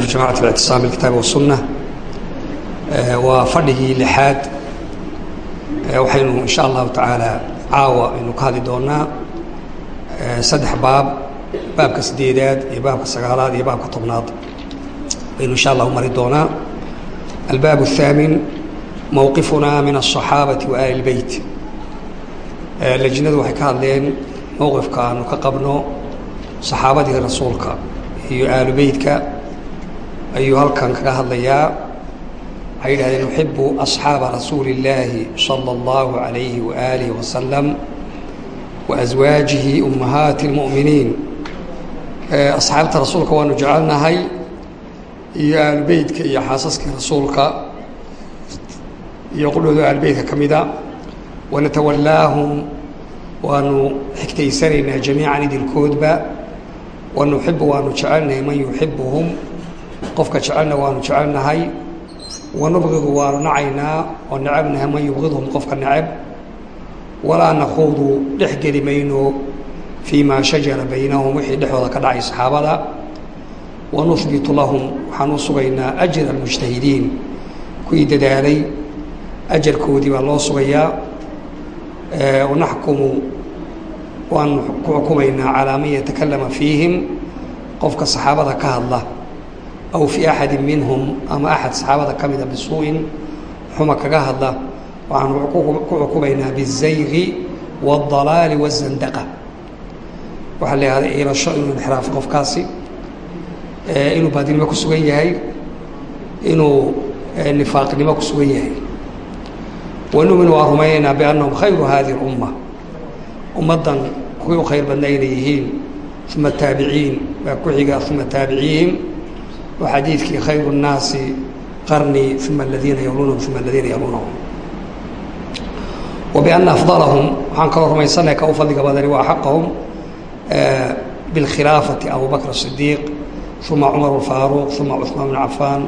barnaamij jamacat اlictisaam bilkitaab wasunna waa fadhigii lixaad waxaynu insha allahu tacaala caawa aynu ka hadli doonaa saddex baab baabka sideedaad iyo baabka sagaalaad iyo baabka tobnaad baynu insha allah u mari doonaa albaab الthaamin mowqifuna min الصaxaabati wa ali اlbeyt lejnadu waxay ka hadleen mowqifka aanu ka qabno saxaabadii rasuulka iyo aalu beytka ayuu halkan kaga hadlayaa waxay yidhahdeen nuxibu asxaaba rasuuli اllaahi salى اllahu عalayhi waalihi wasalam waaswaajihi ummahaati اlmu'miniin asxaabta rasuulka waanu jecelnahay iyo aalu beytka iyo xaasaskii rasuulka iyo qudhooda aalu beytka ka mida wanatawallaahum waanu xigtaysanaynaa jamiican idilkoodba wanuxibu waanu jecelnahay man yuxibuhum qofka jecelna waanu jecelnahay wanubqidu waanu nacaynaa oo necabnahay man yubqidhum qofka necab walaa nakuudu dhex geli mayno fii maa shajara baynahum wixii dhexdooda ka dhacay saxaabada. Wanuhbitu lahum waxaan u sugaynaa ajra almujtahidiin. Kuwii dadaalay ajarkoodii baa loo sugayaa. Wanaxkumu waanu ku xukumaynaa calaa man yatakalama fiihim qofka saxaabada ka hadla aw fii axadi minhum ama axad saxaabada ka mida bisuu'in xuma kaga hadla waxaanu ku xukumaynaa bizayri waاdalaali waazandaqa waxaa la yihahda ilasho inuu inxiraafo qofkaasi inuu baadinimo ku sugan yahay inuu nifaaqnimo ku sugan yahay wanuuminu waa rumaynaynaa biannahum khayru hadihi اlumma ummaddan kuwii u khayr badna inay yihiin uma taabiciin baa ku xiga uma taabiciihim oo xadiidkii khayru الnaasi qarnii uma aladiina yaluunahum uma aladiina yaluunahum wa bianna afdalahum waxaan kaloo rumaysanay ka u fadliga badani wa axaqahum biاlkhilaafati abu bakr الصidiiq uma cumar الfaaruq uma cuثmaan bn cafaan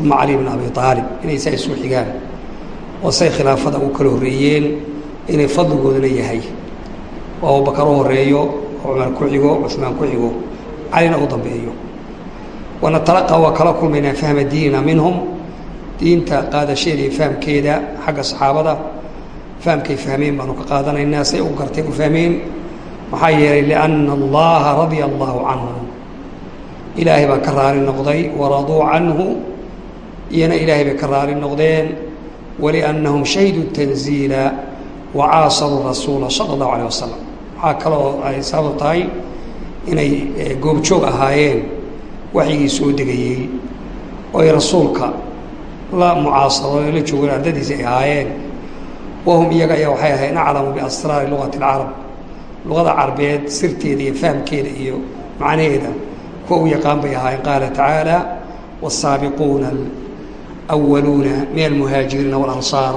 uma cali bn abi aalib inay saa isu xigaan oo say khilaafada u kala horreeyeen inay fadligoodana yahay oo abubakar u horeeyo oo cumar ku xigo cuثmaan ku xigo calina u dambeeyo wanatalaqa waa kala kulmaynaa fahma diinina minhum. Diinta qaadasheeda iyo fahamkeeda xagga saxaabada fahamkay fahmeen baanu ka qaadanaynaa say u garteen u fahmeen. Maxaa yeelay lianna allaha radia allahu canhum ilaahay baa ka raali noqday waraduu canhu. Iyana ilaahay bay ka raali noqdeen. Waliannahum shahiduu tanziila wacaasaruu rasuula sala allahu alayh wasalam waxaa kaloo ay sabab tahay inay goobjoog ahaayeen waxyigii soo degayey oo ay rasuulka la mucaasadoon la joogeen ardadiisi ay ahaayeen. Wahum iyaga ayaa waxay ahayn aclamu biasraari lugati alcarab. Luqada carbeed sirteeda iyo fahamkeeda iyo macnaheeda kuwa u yaqaan bay ahaayeen. Qaala tacaala wasaabiquuna alwaluuna min almuhaajiriina walansaar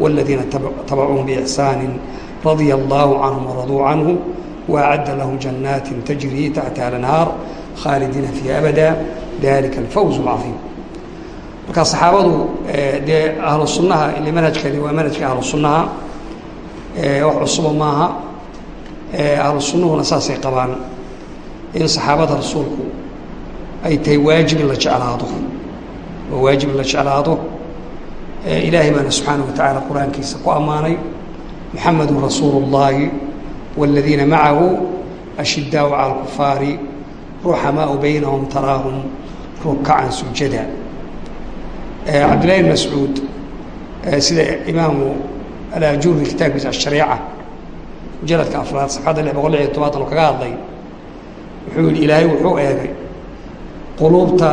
waladiina tabacuuhum biixsaani radia allaahu canhum waraduu canhu waacadda lahum jannaati tajrii taxtaha lanhaar khaalidiina fiiha abada dalika alfawz اlcaظiim marka saxaabadu dee ahlu sunnaha ile manhajkani waa manhajka ahlu sunnaha wax cusuba maaha ahlu sunnuhuna saasay qabaan in saxaabada rasuulku ay tahay waajib in la jeclaado waa waajib in la jeclaado ilaahay baana subxaanaه wa tacaala qur-aankiisa ku ammaanay muxamadu rasuulu اllahi wاladiina macahu ashidaau calى اlkufaari ruxamaau baynahum taraahum rukacan sujada. Cabdillahi bn mascuud sida imaamu alajuri kitaabkiisa ashariica mujaladka afraad safxadda lix boqol lix iyo tobaatan oo kaga hadlay wuxuu yihi ilaahay wuxuu eegay quluubta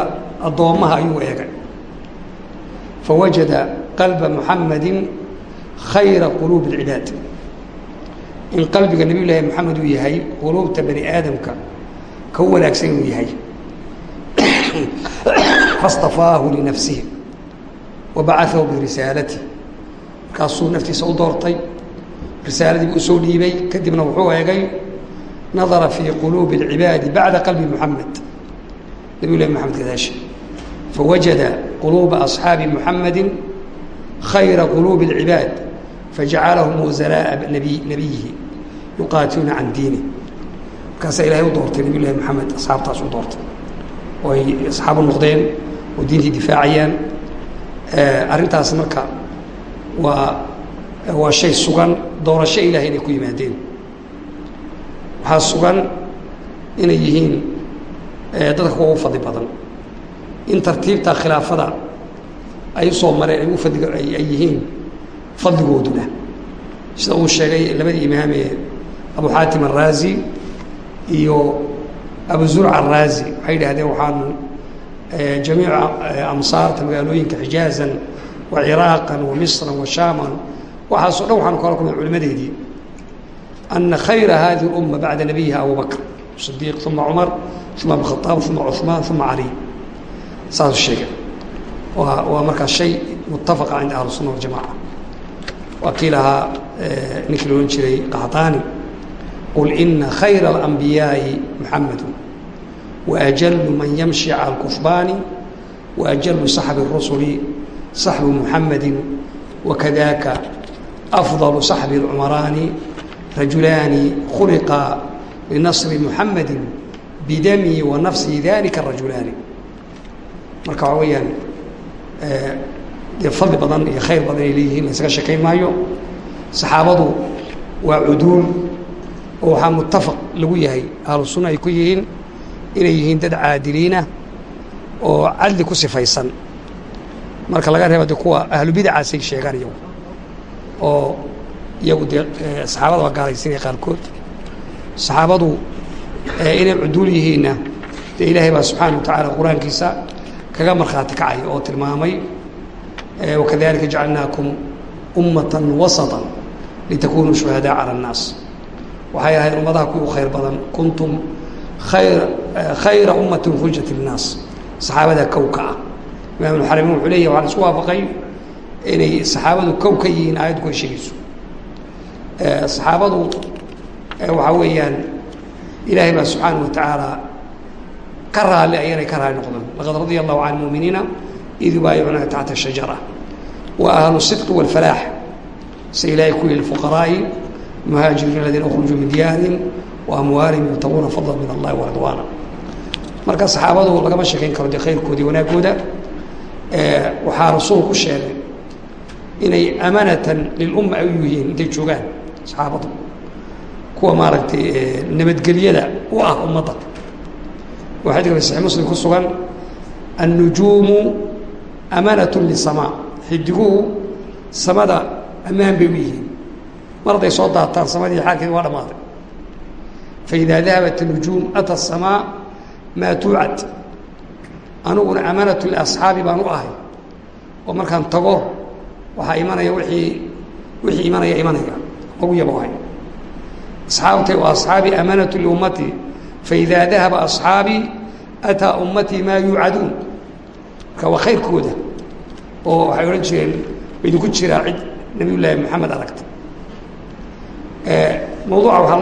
addoommaha ayuu eegay. Fawajada qalba muxamadi khayra quluubi اlcibaad in qalbiga nabiy llaahi uu yahay quluubta bani aadamka ka u wanaagsan inuu yahay fastafaahu linafsihi wabacaahu birisaalati markaasuu naftiisa u doortay risaaladii buu usoo dhiibay kadibna wuxuu eegay nadara fii quluubi اlcibaadi bacda qalbi muxamed nabiy llahi moxamed gadaasha fawajada quluuba asxaabi muxamadi khayra quluubi اlcibaad fajacalahum wasalaaءa nabiyihi yuqaatiluuna can diini markaasaa ilahay u doortay nabiy llahi moxamed asxaabtaas u doortay. Oo ay asxaabu noqdeen oo diintii difaacayaan. Arrintaas marka waa waa shay sugan doorasho ilahay inay ku yimaadeen. Waxaa sugan inay yihiin dadka kuwa u fadli badan. In tartiibta khilaafada ay u soo mareen ay u fadli ay yihiin fadligooduna. Sida uu sheegay labadii imaamee abu xaatim araazi iyo abuzurc araazi waxay yidhahdeen waxaanu eh, jamiic eh, amsaarta magaalooyinka xijaazan wa ciraaqan wa misran wa shaaman. Waxaasoo dhan waxaanu kala kulnay culimadeedii ana khayra hadihi اluma bacda nabiyiha abubakr sidiq uma cumar uma abkhaaab uma cuثmaan uma cali saasuu sheegay. Waa markaa shay mutafaqa cinda ahlusuna waljamaca waa kii lahaa eh, ninkii loodhan jiray qaxdaani qul ina khayra اlanbiyaaءi muxamadu waأjalu man yamshi calى اlkufbaani waأjalu saxbi الrusuli saxbu muxamadi wakadaka afضل saxbi اlcumaraani rajulaani khuliqa linasri muxamadi bidami wa nafsi dalika rajulaani marka waxaa weeyaan dee fadli badan iyo khayr badan ay leeyihiin la ysaga sheekayn maayo saxaabadu waa cuduul oo waxaa mutafaq lagu yahay ahlu sunna ay ku yihiin inay yihiin dad caadiliinah oo cadli ku sifaysan. Marka laga reeba de kuwa ahlu bidacaasay sheegaan iyagu oo iyagu dee saxaabada waa gaalaysinaya qaarkood. Saxaabadu inay cuduul yihiinna dee ilaahay baa subxaana wa tacaala qur'aankiisa kaga markhaati kacay oo tilmaamay wakadalika jacalnaakum ummata wasata litakunuu shuhadaa cala الnaas waxay ahayd ummadaha kugu khayr badan. Kuntum khayr eh, khayra ummatin ukhrijat lnaas saxaabada kowka ah. Imaam xarami wuxuu leeyahy waxaan isku waafaqay inay saxaabadu kow ka yihiin aayadku ay sheegayso. Eh, saxaabadu eh, waxaa weeyaan ilaahay baa subxaana wa tacaala ka raali ayanay ah, ka raali noqdaan laqad radia allahu can muminiina id yubaayicuuna taxta shajara wa ahlu sidqi waalfalaax si ilaahay ku yihi fuqaraa'i muhaajiriin aladiina ukhrujuu min diyaarihim wa amwaalihim yabtaguuna fadla min allahi waridwaana marka saxaabadu lagama sheekayn karo dee khayrkooda iyo wanaagooda waxaa rasuulku sheegay inay amanatan lilumma ay u yihiin intay joogaan saxaabadu kuwa maaragtay nabadgelyada u ah ummadda xadiiska fi saxiix muslim ku sugan annujuumu amanatu lisamaa xidiguhu samada ammaan bay u yihiin mar hadday soo daataan samadii xaalkeedi waa dhamaaday faidaa dahabat nujuum ata samaa maa tuucad. Aniguna amaanatu liasxaabi baan u ahay. Oo markaan tago waxaa imanaya wiii wixii imanaya imanaya. Lagu yaboohay asxaabtay waa asxaabii amaanatu liummatii faidaa dahaba asxaabii ataa ummatii maa yuucaduun. Marka waa khayrkooda. Oo waxay odhan jireen idinku jiraa cid nabiy llaahi mawduuca waxaa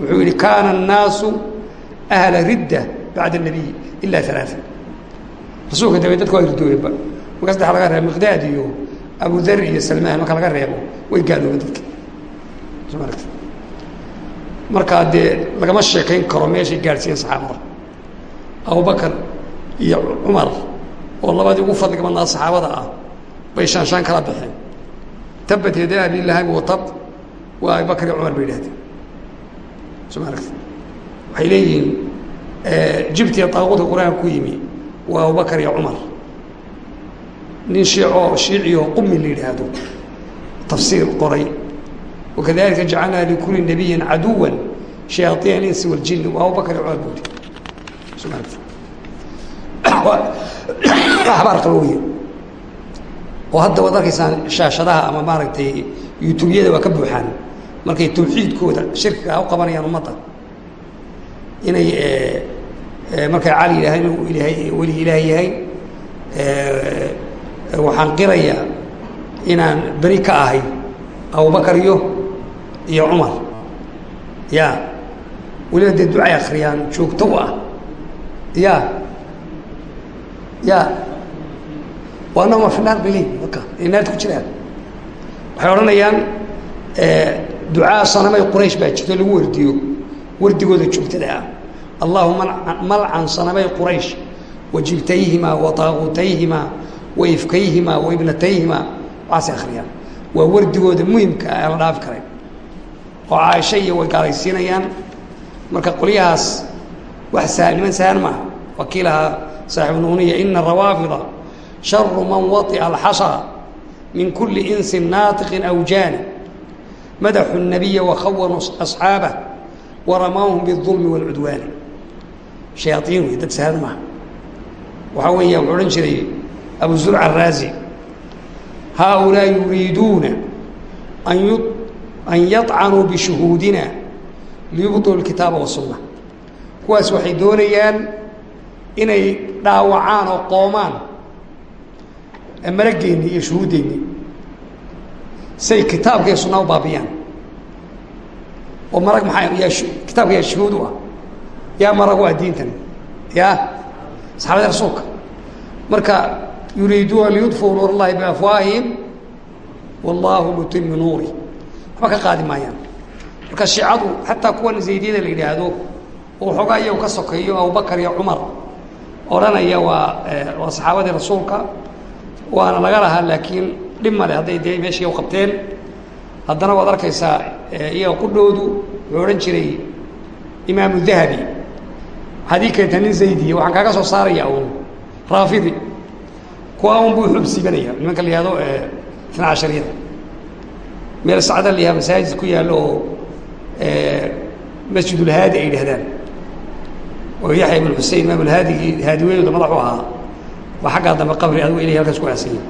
wuxuu yihi kaana الnaasu ahla ridda bacda الnabiy ila ثalaaثa rasuulka dabe dadka waa ridooyeenba marka saddex laga reebo miqdaad iyo abu dar iyo salmaan marka laga reebo way gaaloobeen dadka soo ma aragti markaa dee lagama sheekayn karo meeshay gaadhsiiyeen saxaabada abubakar iyo cumar oo labadii ugu fadliga badnaa saxaabada ah bay shaanshaan kala baxeen tabat yadaa abi lahabi watab waa abubakar iyo cumar bay idhahdeen soo ma aragti waxay leeyihiin jibtiya daaquudka qur'aanka ku yimi waa abubakar iyo cumar. Nin shiico shiiciyo qumi la yidhaahdo tafsiir qoray. Wakadalika jacalnaa likuli nabiyin caduwa shayaaiin alinsi waljini waa abubakar iyo cumar ma aragti axbaar qalooya oo hadda waad arkaysaan shaashadaha ama maaragtay yutubyada waa ka buuxaan. Markay tawxiidkooda shirkiga u qabanayaan ummadda inay markay cali yidhaaheen inuu ilahay weli ilaah yahay waxaan qirayaa inaan beri ka ahay abubakar iyo iyo cumar. Ya weliba dee ducay akriyaan joogto u ah. Ya ya. Waa noma fi naar marka ay naarta ku jiraan. Waxay odhanayaan ducaa sanamay quraysh baa jirto lagu wardiyo. Wardigooda joogtada ah allahuma malcan sanamay quraysh wa jibtayhimaa wa taaquutayhimaa wa ifkayhimaa wa ibnatayhimaa waxaasay akhriyaan waa wardigooda muhimka ah aan la dhaafi karayn oo caaisha iyo way gaalaysiinayaan marka qolyahaas wax sa niman sahan maaha wakiilaha saaxibu nuuniya ina rawaafida sharu man waطi'a alxashaa min kuli insin naatiqin aw jaani madaxu الnabiya wakhawanuu asxaabah waramaahum biالظulmi wاlcudwaani hayaain wey dad sahlan maaha waxaa weeya wuxuu odhan jiray abu zurca araazi haaulaa yuriiduuna an an yaطcanuu bishuhuudina liyubdlu kitaaba wasunna kuwaas waxay doonayaan inay dhaawacaan oo qoomaan marageennii iyo shuhuuddeennii. Say kitaabka iyo sunna u baabiyaan oo marag maaa kitaabka yaa shuhuud u ah? Yaa marag u ah diintan. Ya saxaabada rasuulka. Marka yuriiduuna liyudfuu nuur اllahi biafwaahihim wallaahu mutimu nuuri. Waxba ka qaadi maayaan. Marka shiicadu xataa kuwan zaydiyada la yidhaahdo oo xoogaa iyagu ka sokeeyo abubakar iyo cumar odhanaya waa waa saxaabadii rasuulka waana laga lahaa laakiin dhib male hadday dee meeshii u qabteen. Haddana waad arkaysaa iyaga qudhoodu wuxuu odhan jiray imaamu dahabi waxaad ii keentaa nin zaydiya waxaan kaaga soo saaraya uun. Raafidi kuwa un buu xub siibanaya nimanka la yihahdo itna cashariyada meel sacda la yahaa masaajid ku yaallo oo masjidulhaadi ay yidhahdaan oo yaxya ibn xusein imaam alhaadigii haadiweynooda madaxu ahaa. Waa xaggaa dambe qabri adigu ilahi halkaas ku aasanya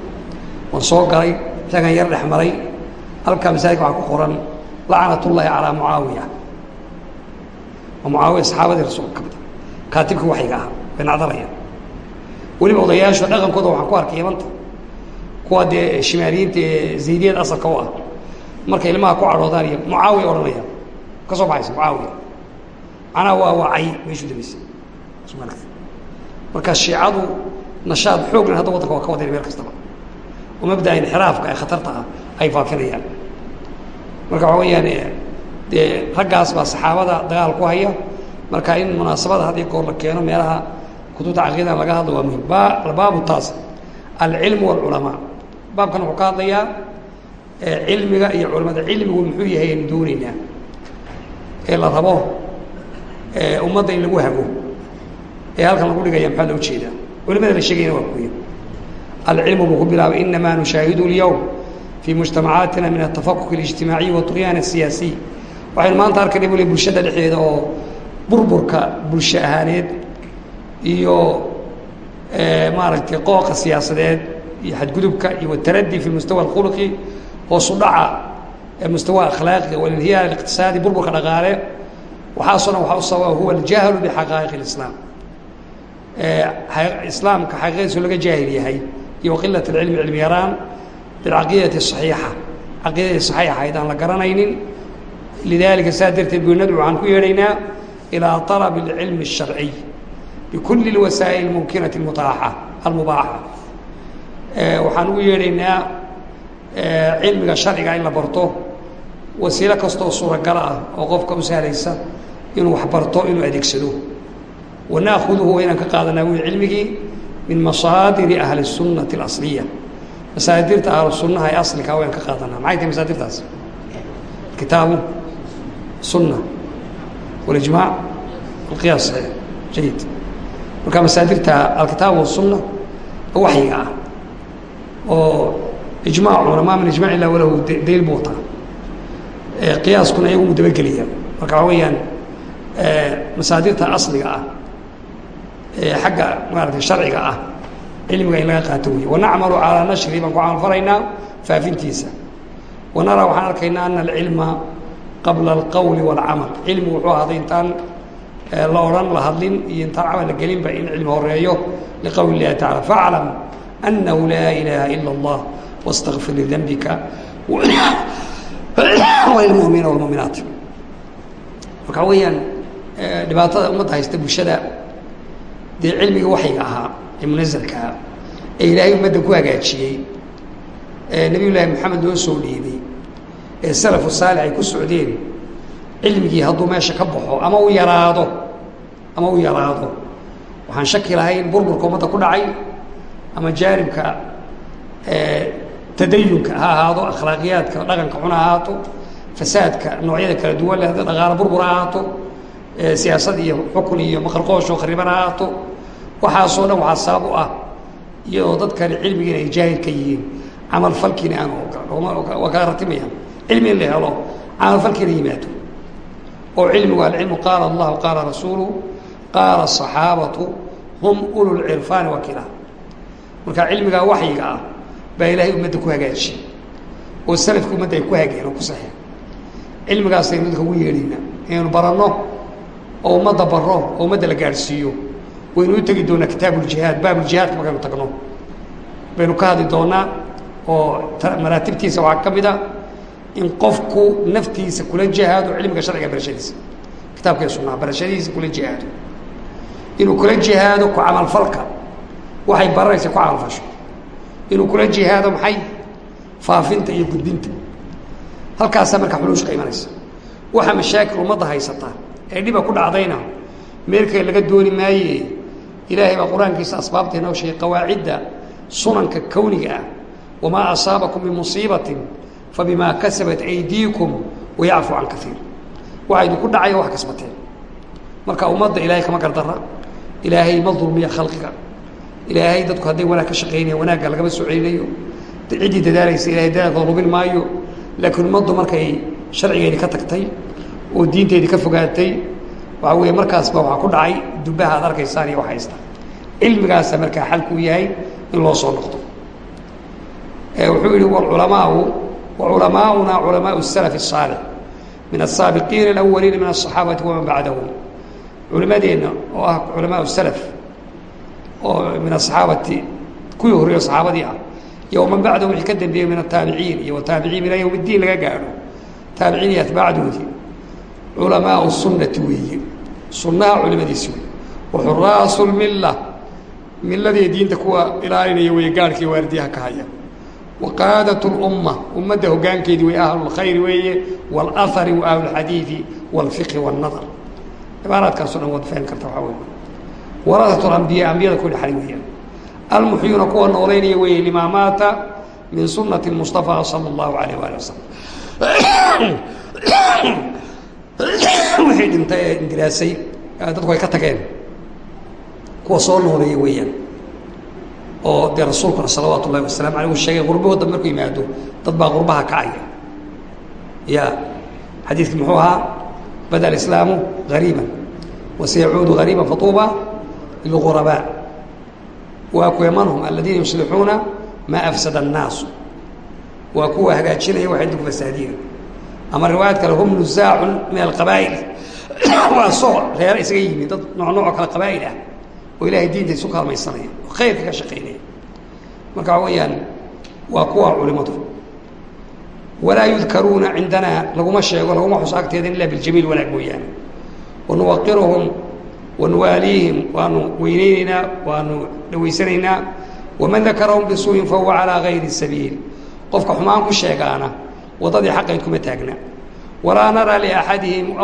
waan soo galay isagan yar dhex maray. Halkaa masaajidka waxaa ku qoran lacanat ullaahi calaa mucaawiya. Waa mucaawiya saxaabadii rasuulka ka mida kaatibkii waxyiga ahaa way nacdalayaan weliba odayaashu dhaqankooda waxaan ku arkay yamanta kuwa dee shimaaliyiinta ee zaydiyada asalka u ah markay ilmaha ku cadhoodaan iyo mucaawiya odhanayaan ka soo baxaysa mucaawiya. Macnaha waa wacay meeshuu dambaysay marka shiicadu nashaad xooglan hadda waddanka waa ka wadayna meel kastaba. Oo mabda'a inxiraafka ee khatarta ah ay faafinayaan marka waxaa weeyaan dee raggaas baa saxaabada dagaal ku haya marka in munaasabada had iyo goor la keeno meelaha kutubta caqiidan laga hadlo waa muhim baabu taas alcilmu wاlculamaa baabkan wuxuu ka hadlayaa cilmiga iyo culamada cilmigu muxuu yahay aynu doonaynaa ee la rabo ummadda in lagu hago ee halkan lagu dhigaya maxaa loo jeedaa culimada la sheegayna waa kuya alcilmu buu ku bilaabay inamaa nushaahidu اlyowm fii mujtamacaatina min atafakuk اlijtimaaciyi waطugyaan الsiyaasiy waxaynu maanta arkayna bule bulshada dhexdeeda oo burburka bulsho ahaaneed iyo maaragtay qooqa siyaasadeed iyo xadgudubka iyo wataradi fi mustawa اkhulqi hoosu dhaca mustawa akhlaaqiga walinhiyaar اliqtisaadi burburka dhaqaale waxaasoo dhan waxaa u sababa huwa aljahlu bixaqaa'iq اlislaam islaamka xaqiiqadiisu laga jaahil yahay iyo qilat اlcilmi cilmi yaraan bilcaqiidati الصaxiixa caqiidadii صaxiixa ayd aan la garanaynin lidalika saa darteed bu nadcu waxaan ku yeedhaynaa ilىa طalab اlcilmi الsharciy bikuli اlwasaa'il mumkinati mutaaxa almubaaxa waxaan ugu yeedhaynaa cilmiga sharciga in la barto wasiilo kastoo suuragala ah oo qofka u sahlaysa inuu wax barto inuu adeegsado wanaakuduhu waa inaan ka qaadanaa wi cilmigii min masaadiri ahli الsunati اlasliya masaadirta ahlu sunnaha ee aslika wayaan ka qaadanaa maxay tahay masaadirtaas kitaabu sunna alqiyaas saxiix jayid marka masaadirta wasunna oo waxyiga ah oo ijmaacuna maa min ijmac illa walahu daliil buu wataa. Qiyaaskuna iyagu mu dabageliya marka waxaa weeyaan masaadirta asliga ah ee xagga maarata sharciga ah cilmiga in laga qaato wey wanacmalu calaa nashri baan ku camalfalaynaa faafintiisa. Wanaraa waxaan arkaynaa ana alcilma qabla alqowli waalcamal. Cilmi wuxuu ahaaday intaan eh, la odhan la hadlin iyo intaan camal la gelinba in cilmi horeeyo liqowli illahi tacala faclam annahu laa ilaaha ila allah wastakfir lidambika walilmuminiina walmuuminaat marka weeyaan eh, dhibaatada ummadda haysta bulshada dee cilmiga waxayga ahaa ee munazalka ee ilaahay ummadda ku hagaajiyey eh, ee maxamed loo soo dhiibay ee salafu saalix ay ku socdeen cilmigii hadduu meesha ka baxo ama u yaraado ama u yaraado. Waxaan shaki lahayn burburka ummadda ku dhacay ama jaanibka tadayunka ha ahaado akhlaaqiyaadka dhaqanka xun ha ahaato fasaadka noocyada kala duwan leh dhaqaalo burbur ha ahaato siyaasad iyo xukun iyo maqarqoosho khariban ha ahaato. Waxaasoo dhan waxaa sabab u ah iyadoo dadkani cilmigiina ay jaahil ka yihiin camal falkiina aan waa kala ratimayaan cilmi in la helo camal falkiina yimaado oo cilmigu alcilmu qaala allahu qaala rasuuluhu qaala asaxaabatu hum ulu lcirfaani wakilaha marka cilmigaa waxyiga ah baa ilaahay ummadda ku hagaajiyey oo salafka ummadda ay ku hageen oo ku saxeen. Cilmigaasaynu dadka ugu yeedhayna inaynu baranno oo ummadda barro oo ummadda la gaadhsiiyo waynu u tegi doonaa kitaabuuljihaad baabuljihaadka markaynu tagno. Baynu ka hadli doonaa oo maraatibtiisa waxaa ka mid a in qofku naftiisa kula jihaado cilmiga sharciga barashadiisa. Kitaabka iyo sunnaha barashadiisa kula jihaado. Inuu kula jihaado ku camalfalka waxay baranaysa ku camalfasho inuu kula jihaado maxay? Faafinta iyo gudbinta. Halkaasaa marka xuluushka imanaysa. Waxa mashaakil ummadda haysata ee dhiba ku dhacdayna meelkay laga dooni maaye ilaahay baa qur'aankiisa asbaabta sheegay qawaacidda sunanka kowniga ah. Wamaa asaabakum min musiibatin fabimaa kasabat aydiikum wayacfu can kaiir waxaa idinku dhacaya wax kasbateen marka ummadda ilaahay kama gardara ilaahay ma dulmiya khalqiga ilaahay dadku hadday wanaag ka shaqaynaya wanaagga lagama soo ciddii dadaalaysa ilahay dadaalkooda rubin maayo laakiin ummaddu markay sharcigeedii ka tagtay oo diinteedii ka fogaatay waxaa weeye markaasba waxaa ku dhacay dubbaha ad arkaysaan iyo wax cilmigaasa markaa xalkuu yahay in loo soo noqdo wuxuu yihi wlculamaau waculamaauna culamaau الsalaf الصaalix min الsaabiqiina اlأwaliina min الصaxaabati waman bacdahum culimadeenna oo ah culamaa salaf oo min asaxaabati kuwii horreeyo saxaabadii ah iyo waman bacdahum wixii ka dambeeyey min ataabiciin iyo wataabiciin ilaa yowm اddiin laga gaadho taabiciin iyo atbaacdoodii culamaau sunnati weeye sunnaha culimadiisi wey waxuraasu lmilla milladii diinta kuwa ilaalinaya weeye gaarhkii waardiyaha ka haya waqaadat اlumma ummadda hoggaankeedii way ahlulkhayr weeye wاlahari wa ahlulxadiidi wاlfiqhi wاnnadar cibaaraadkaaso dhan waad fahmi karta waxaa wey warahat alambiya ambiyada ku dhexlay weeyaan almuxyuuna kuwa noolaynaya weeye limaa maata min sunati اlmustafaa sala اllahu alayh waali wasalam wixii dhintay ee indiraasay dadku ay ka tageen kuwa soo nooleeya weeyaan oo dee rasuulkuna salawaatu ullahi wasalamu aleyh u sheegay qurbahooda markuu yimaado dad baa qurbaha kacaya ya xadiidkii muxuu ahaa bada alislaamu gariiba wa sayacuudu gariiba fatuuba lilgurabaa waa kuwe man hum aladiina yuslixuuna maa afsada annaasu waa kuwa hagaajinaya waxay dinku fasaadiyeen ama riwaayad kale hum nuzaacun min alqabaa'il. Waa soo reere isaga yimid dad nooc nooc oo kale qabaa'il ah oo ilahay diinta isu kaalmaysanaya oo khayrka ka shaqaynaya marka waxa weeyaan waa kuwa culimadu. Walaa yudkaruuna cindanaa laguma sheego laguma xuso agteeda ila biljamiil wanaag mooyaane. Wanuwaqiruhum wanuwaaliihim waanu weyneyneynaa waanu dhawaysanaynaa waman dakarahum bisuu'in fahuwa calaa gayri sabiil. Qofka xumaan ku sheegaana waddadii xaqayd kuma taagna. Walaa naraa liaxadihim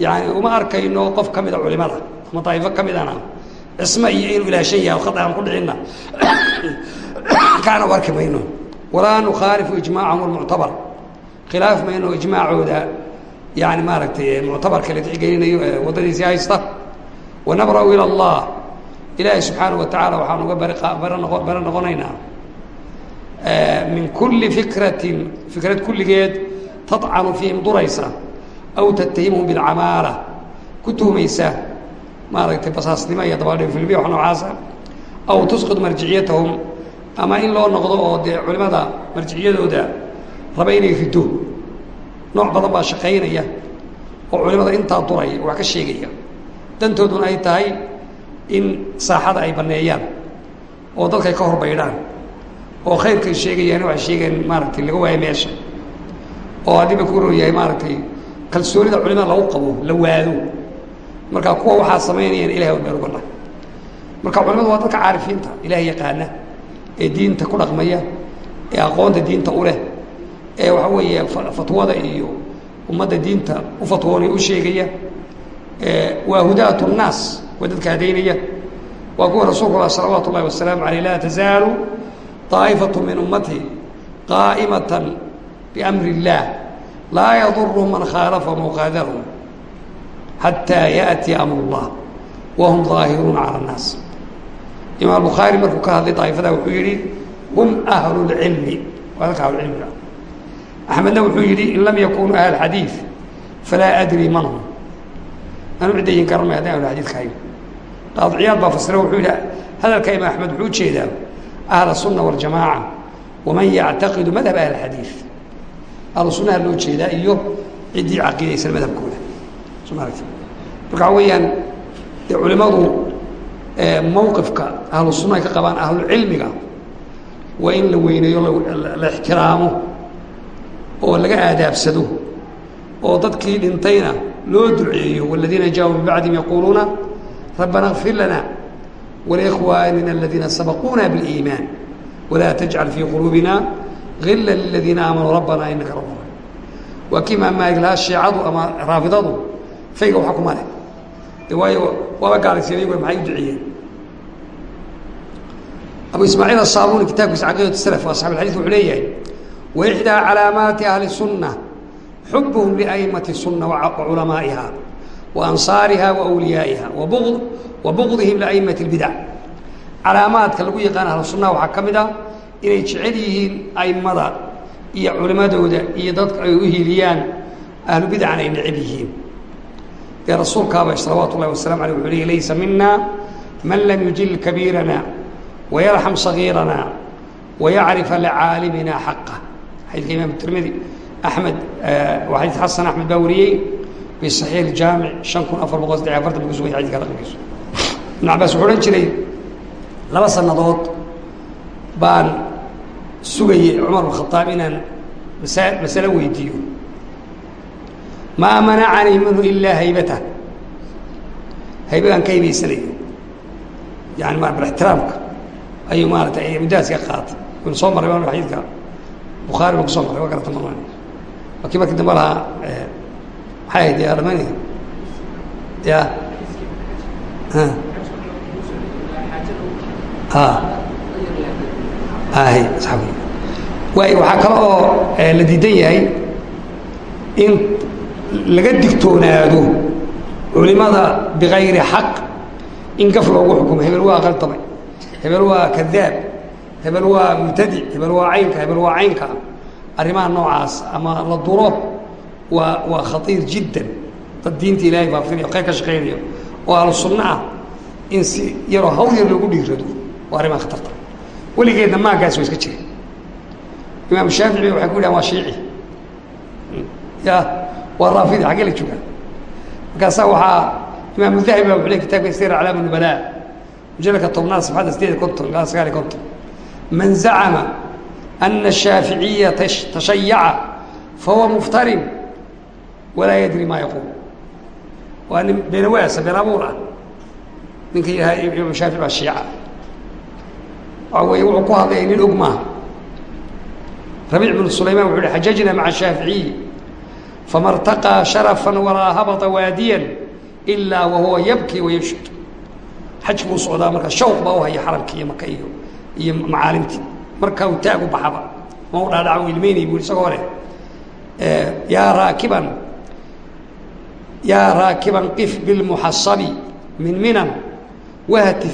yani uma arkayno qof ka mida culimada ama daa'ifo ka midana cismo iyo inuu ilaashan yahay khad aan ku dhicinna. Kaana u arki mayno walaa nukhaalifu ijmaacahum almuctabar khilaaf mayno ijmaacooda. Yani maaragtay muctabarka la tixgelinayo ee waddadiisii haysta. Wanabra'u ila allah. Ilaahay subxaana wa tacaala waxaan uga bari bara noqo bara noqonaynaa min kulli fikratin fikrad kulligeed tadcanu fiihim duraysa aw tattahimhum bilcamaala. Ku tuhmaysa maaragtay basaasnimo iyo dabaaldhifilmiya wax noocaasa aw tusqid marjiciyatahum. Ama in loo noqdo oo dee culimada marjiciyadooda raba inay rido nooc badan baa shaqaynaya oo culimada intaa duraya wax ka sheegaya. Dantooduna ay tahay in saaxada ay banneeyaan oo dadkay ka horbaydhaan. Oo khayrkay sheegayaan waxay sheegayaan maaragtay laga waayo meesha. Oo haddiiba ku ror yahay maaragtay kalsoonida culimada lagu qabo la waado marka kuwa waxaa samaynayaan ilahay wa meel uga dhah marka culimadu waa dadka caarifiinta ilahay yaqaana ee diinta ku dhaqmaya ee aqoonta diinta u leh ee waxa weeye fatwada iyo ummadda diinta u fatwoonaya u sheegaya waa hudaat الnaas waa dadka hadaynaya waa kuwa rasuulku a salawaat ullahi wasalaamu aleyh laa tazaalu طaa'ifaة min ummati qaa'maة bأmri الlah laa yadurhum man khaalafahum aw qaadarhum xatىa yaأtiya amr الlah wahum ظaahiruuna calى الnaas imaam bukhaari markuu ka hadlay daa'ifada wuxuu yihi hum ahlu اlcilmi waa dadka ahlucilmiga axmedna wuxuu yidhi in lam yakunuu ahl xadiiث falaa adri man hum anu ciddayin garanmay haddaan ahlu xadiidka hayo qaadiciyaad baa fasira wuxuu yidhi hadalka imaam axmed wuxuu ujeedaa ahla الsunna waاljamaaca waman yactaqidu madhab ahli xadiiث ahlu sunnaha loo jeedaa iyo ciddii caqiidaysan madhabkooda soo ma aragti marka waxa weeyaan dee culimadu mawqifka ahlu sunna ay ka qabaan ahlucilmiga waa in la weyneeyo la ixtiraamo oo laga aadaabsado oo dadkii dhintayna loo duceeyo wاladiina jaaءuu min bacdihim yaquuluuna rabbana اغfir lana wlikhwaanina aladiina sabaquuna bاliimaan walaa tajcal fii quluubina gila liladiina aamanuu rabbana inaka rauf waa kii imaam maalik lahaa shiicadu ama raafidadu fayga waxa kuma leh de waayo waaba gaalaysiya iyago maxay u duceeyeen? Abu ismaaciil asaabuni kitaabkiisa caqiidat slf asxab alxadis wuxuu leeyahay waixdaa calaamaati ahli sunna xubhum liaimati sunna waculamaa'iha wa ansaariha wa wliyaa'iha wa bugdihim liaimati اlbidac calaamaadka lagu yaqaan ahlu sunnaha waxaa ka mid ah inay jecel yihiin aimada iyo culimadooda iyo dadka ay u hiiliyaan ahlu bidacana ay neceb yihiin. Dee rasuulkaaba salawaatu ullahi wasalamu aleyh wuxuu leey laysa mina man lam yujil kabiirana wayarxam sagiirana wayacrifa licaalimina xaqa. Xadiidka imaam tirmidi axmed waa xadiid xasan axmed baa wariyey fi saxiix iljaamic shan kun afar boqol saddex afartan buu ku sugay xadidka raqamkiisu ibn cabaas wuxuu odhan jiray laba sannadood baan sugayey cumar bin khadaab inaan masa masale weydiiyo. Maa manacanii minhu ilaa haybatah haybadan ka haybaysanayo yani ma ixtiraamka. Ayuu maaratay muddadaas ka qaatay waynu soo marray ma xadiidka. Bukhaari baan kuso marray waa garata waa kii markii dambe lahaa maxay ahayd dhamani ya waay waxaa kale oo la diidan yahay in laga digtoonaado culimada bikayri xaq in gaf loogu xukumo. Hebel waa qaldamay hebel waa kadaab hebel waa mubtadic hebel waa caynka hebel waa caynka. Arrimaha noocaas ama la duro waa waa khatiir jiddan. Dad diinta ilaahay faafinayo khayr ka shaqaynayo oo ahlu ah in si yaroo hawl yar loogu dhiirado waa arrimaha khatarta weligeedna maagaas waa iska jira imaam shaafici waxay ku yidhahan waa shiici. Ya waa raafidi xaggee la joogaa. Markaasaa waxaa imaam dahabi wuxuu ley kitabka sir aclaam nubala mujalladka tobnaad safxadda sideed konton sagaal iyo konton. Man zacama ana الshaaficiya tashayaca fahuwa muftarin walaa yadri ma yaquul. Waa nin beenawaasa been abuur ah. Ninka yaha imaam shaafici baa shiica waa wey wuxuu ku hadlaya nin og maaha rabiic binu sulaymaan wuxu uhi xajajna maca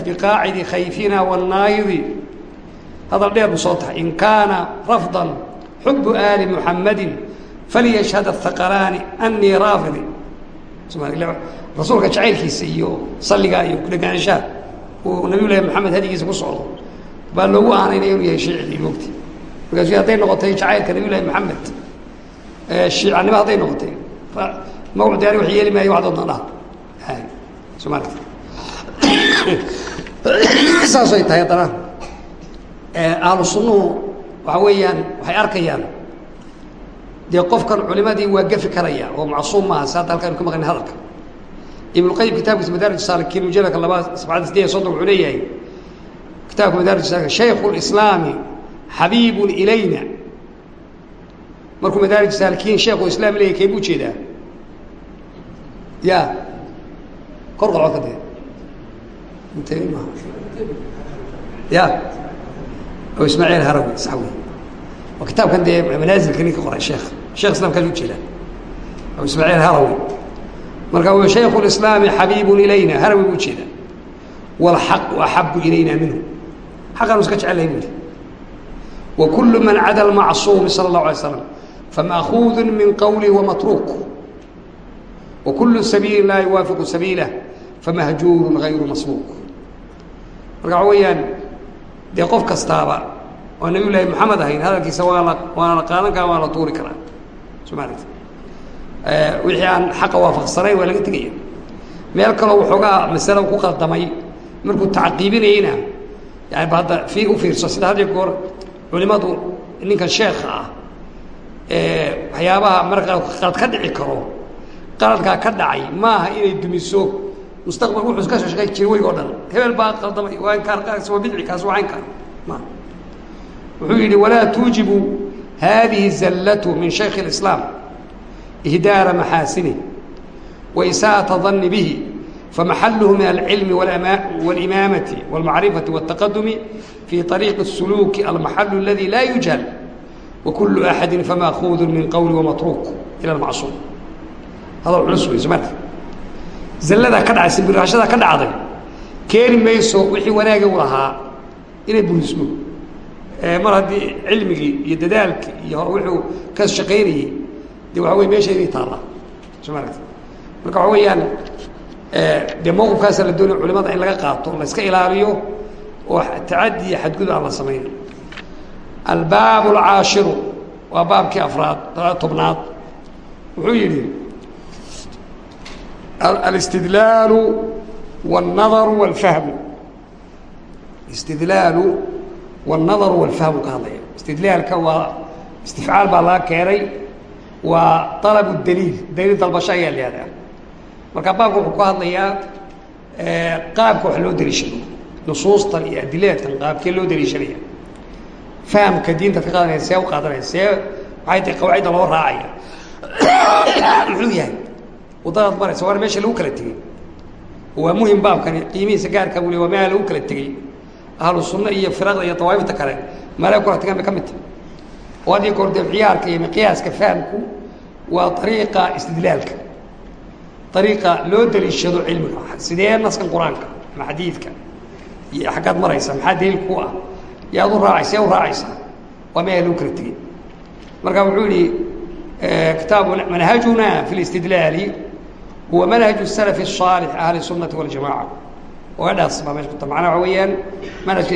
biqaacidi khayfina wannaaidi hadal dheer buu soo tahay. In kaana rafضa xubu aali muxamadi falyashhad athaqalaani anii raafidi. Rasuulka jacaylkiisa iyo salligaa iyo kudhegaanshaha uu nabiy llahi maxamed hadigiisa ku socdo. Baa loogu aanaynaya inuu yahay shiicii mogti markaasu hadday noqotay jacaylka nabiy llahi maxamed shiicanimo hadday noqotay magacu daari wax yeeli maayo waxdoodna dhaha maaragta saasay tahay haddana ahlu sunnuhu waxa weeyaan waxay arkayaan. Dee qofkan culimadii waa gafi karaya oo macsuum maaha si hadda halkaanu ka maqlin hadalka. Ibnuqayim kitaabkiisa madaarij saalikiin mujalladka labaa sabcada sideed soddon wuxuu leeyahay kitaabka madaarij saalikiin shaykhu lislaami xabiibun ilayna. Markuu madaarij saalikiin shaykhu islaam leeyahay kee buu jeedaa? Ya kor qalco ka dee. Intee maaha ya oo ismaaciil harawi saxwi waa kitaabkan dee manaasilka ninka qoray marka waxa weeyaan dee qof kastaaba oo nabiy maxamed ahayn hadalkiisa waa la waana la qaadan karaa waana la tuuri karaa. Soo maaragti wixii aan xaqa waafaqsanayn waa laga tegaya. Meel kaloo waxoogaa masalo ku qaldamay markuu tacqiibinayeyna yani hadda fi u fiirso. Sida had goor culimadu ninkan sheekha ah waxyaabaha marka qalad ka dhici karo qaladkaa ka dhacay maaha inay dumiso mustaqbal wuxuu ka soo shaqayn jiray weyg o dhan hebel baa qaldamay waa inkaan qaas waa bidci kaas waa inkaan ma wuxuu yidhi walaa tuujibu hadihi zallatu min shaykh اlislaam ihdaara maxaasinih wa isaa'ata danni bihi famaxaluhu min alcilmi wاlimaamati wاlmacrifati wاltaqadumi fi طariiqi الsuluuki almaxalu aladi laa yujhal wakulu axadi famaakuudu min qowli wamatruuk ila almacsuum hadal culus wey somarka zalladaa ka dhacay simbirashada ka dhacday keeni mayso wixii wanaaga u lahaa inay burismo mar haddii cilmigii iyo dadaalkii iyo wuxuu ka shaqaynayey de waxa wey meesha inay taallaa. Soo maaragta marka waxa weeyaan dee mawqifkaasa la doonaya culimada in laga qaato la iska ilaaliyo oo tacadi iyo xadgudub aan la samayn. Albaab alcaashiru waa baabkii afraad tobnaad. Wuxuu yidhi alistidlaalu wاnnadaru wاlfahmu istidlaalu wاnnadaru wاlfahmu ka hadlaya istidlaalka waa istifcaal baa laga keenay waa طalabu daliil daliil dalbasho ayaa la yihahdaa marka baabka wuxuu ka hadlayaa qaabka wax loo daliishado nusuustan iyo adilaadkan qaabkee loo daliishanaya fahamka diinta ka qaadanaya see u qaadanaya see maxay tahay qawaacidda loo raacaya muxuu yahay Waddadaad maraysa waana meesha lagu kala tegey. Waa muhiim baabkani qiimihiisa gaarka le waa meela lagu kala tegey. Ahlu sunna iyo firaqda iyo dawaa'ifta kale meelay kula tegaan bay ka mid. Tahay oo haddii koor dee ciyaarka iyo miqyaaska fahamku waa ariiqa istidlaalka. Ariiqa loo daliishado cilmiga sidee naskan qur'aanka ama xadiidka iyo xaggaad maraysa maxaa daliil ku ah? Yaad u raacay see u raacaysaa waa meela lagu kala tegey. Marka wuxuu yihi kitaabu manhajuna fi اlاstidlaali huwa manhaj الsalaf الصaalix ahli الsunati waاljamaca ogadhaas baa meesha kuta macnaa waxa weeyaan manhajka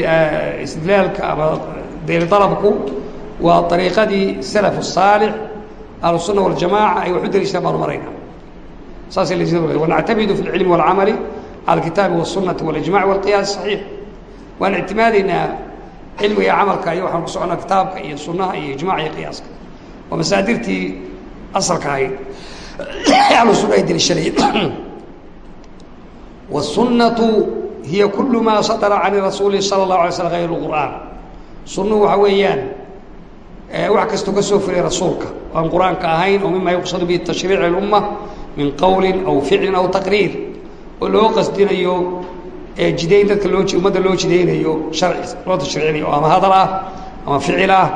istidlaalka ama dayli dalabku waa ariiqadii salaf الصaalix ahlu الsuna waاljamaca ay wax u daliishadaan baanu marayna saasay la wanactamidu fi اlcilmi wاlcamali cala اlkitaabi wالsunati wاlijmac wاlqiyaas صaxiix waan ictimaadaynaa cilmiga camalka iyo waxaan ku soconaa kitaabka iyo sunaha iyo ijmaca iyo qiyaaska waa masaadirtii asalka ahayd ahlu sunna ay daliishadeen wالsunnatu hiya kulu maa sadra can rasuuli salى الlahu alay slm غayr اqur'aan sunnuhu waxa weeyaan wax kastoo ka soo furay rasuulka aan qur-aanka ahayn oo mima yuqsadu bihi tashriic اlumma min qowli aw ficli aw taqriir oo loo qasdinayo jidayn dadka loo ummadda loo jidaynayo harci loo tashriicinayo oo ama hadal ah ama ficil ah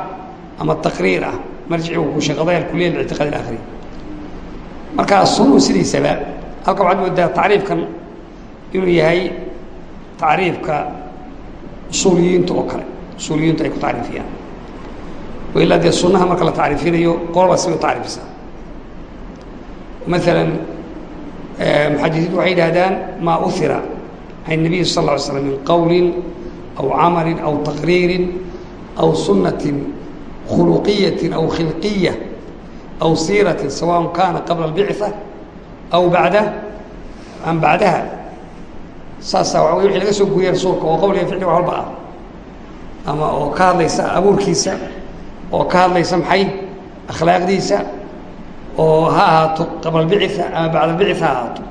ama taqriir ah marjici uu ku sheeqaday alkuliya lictiqaad اlakhri markaa sunu sidiisaba halka waxaad moodaa tacriifkan inuu yahay tacriifka usuuliyiinta oo kale usuuliyiintu ay ku tacriifiyaan. Ilaa dee sunaha marka la tacriifinayo qolobaa si u tacriifisa maalan muxadisiintu waxay yidhaahdaan maa uira can nabiyi sal lla slam min qowlin aw camalin aw taqriirin aw sunati khuluqiyatin aw khilqiya aw siirati sawaء kana qabla اlbicثa aw bada am bacdaha saasaa waa wixii laga soo guuriyay rasuulka oo qowliga ficli wax walba ah ama oo ka hadlaysa abuurkiisa oo ka hadlaysa maxay akhlaaqdiisa oo ha ahaato qabla albicitha ama bacda albicitha ha ahaato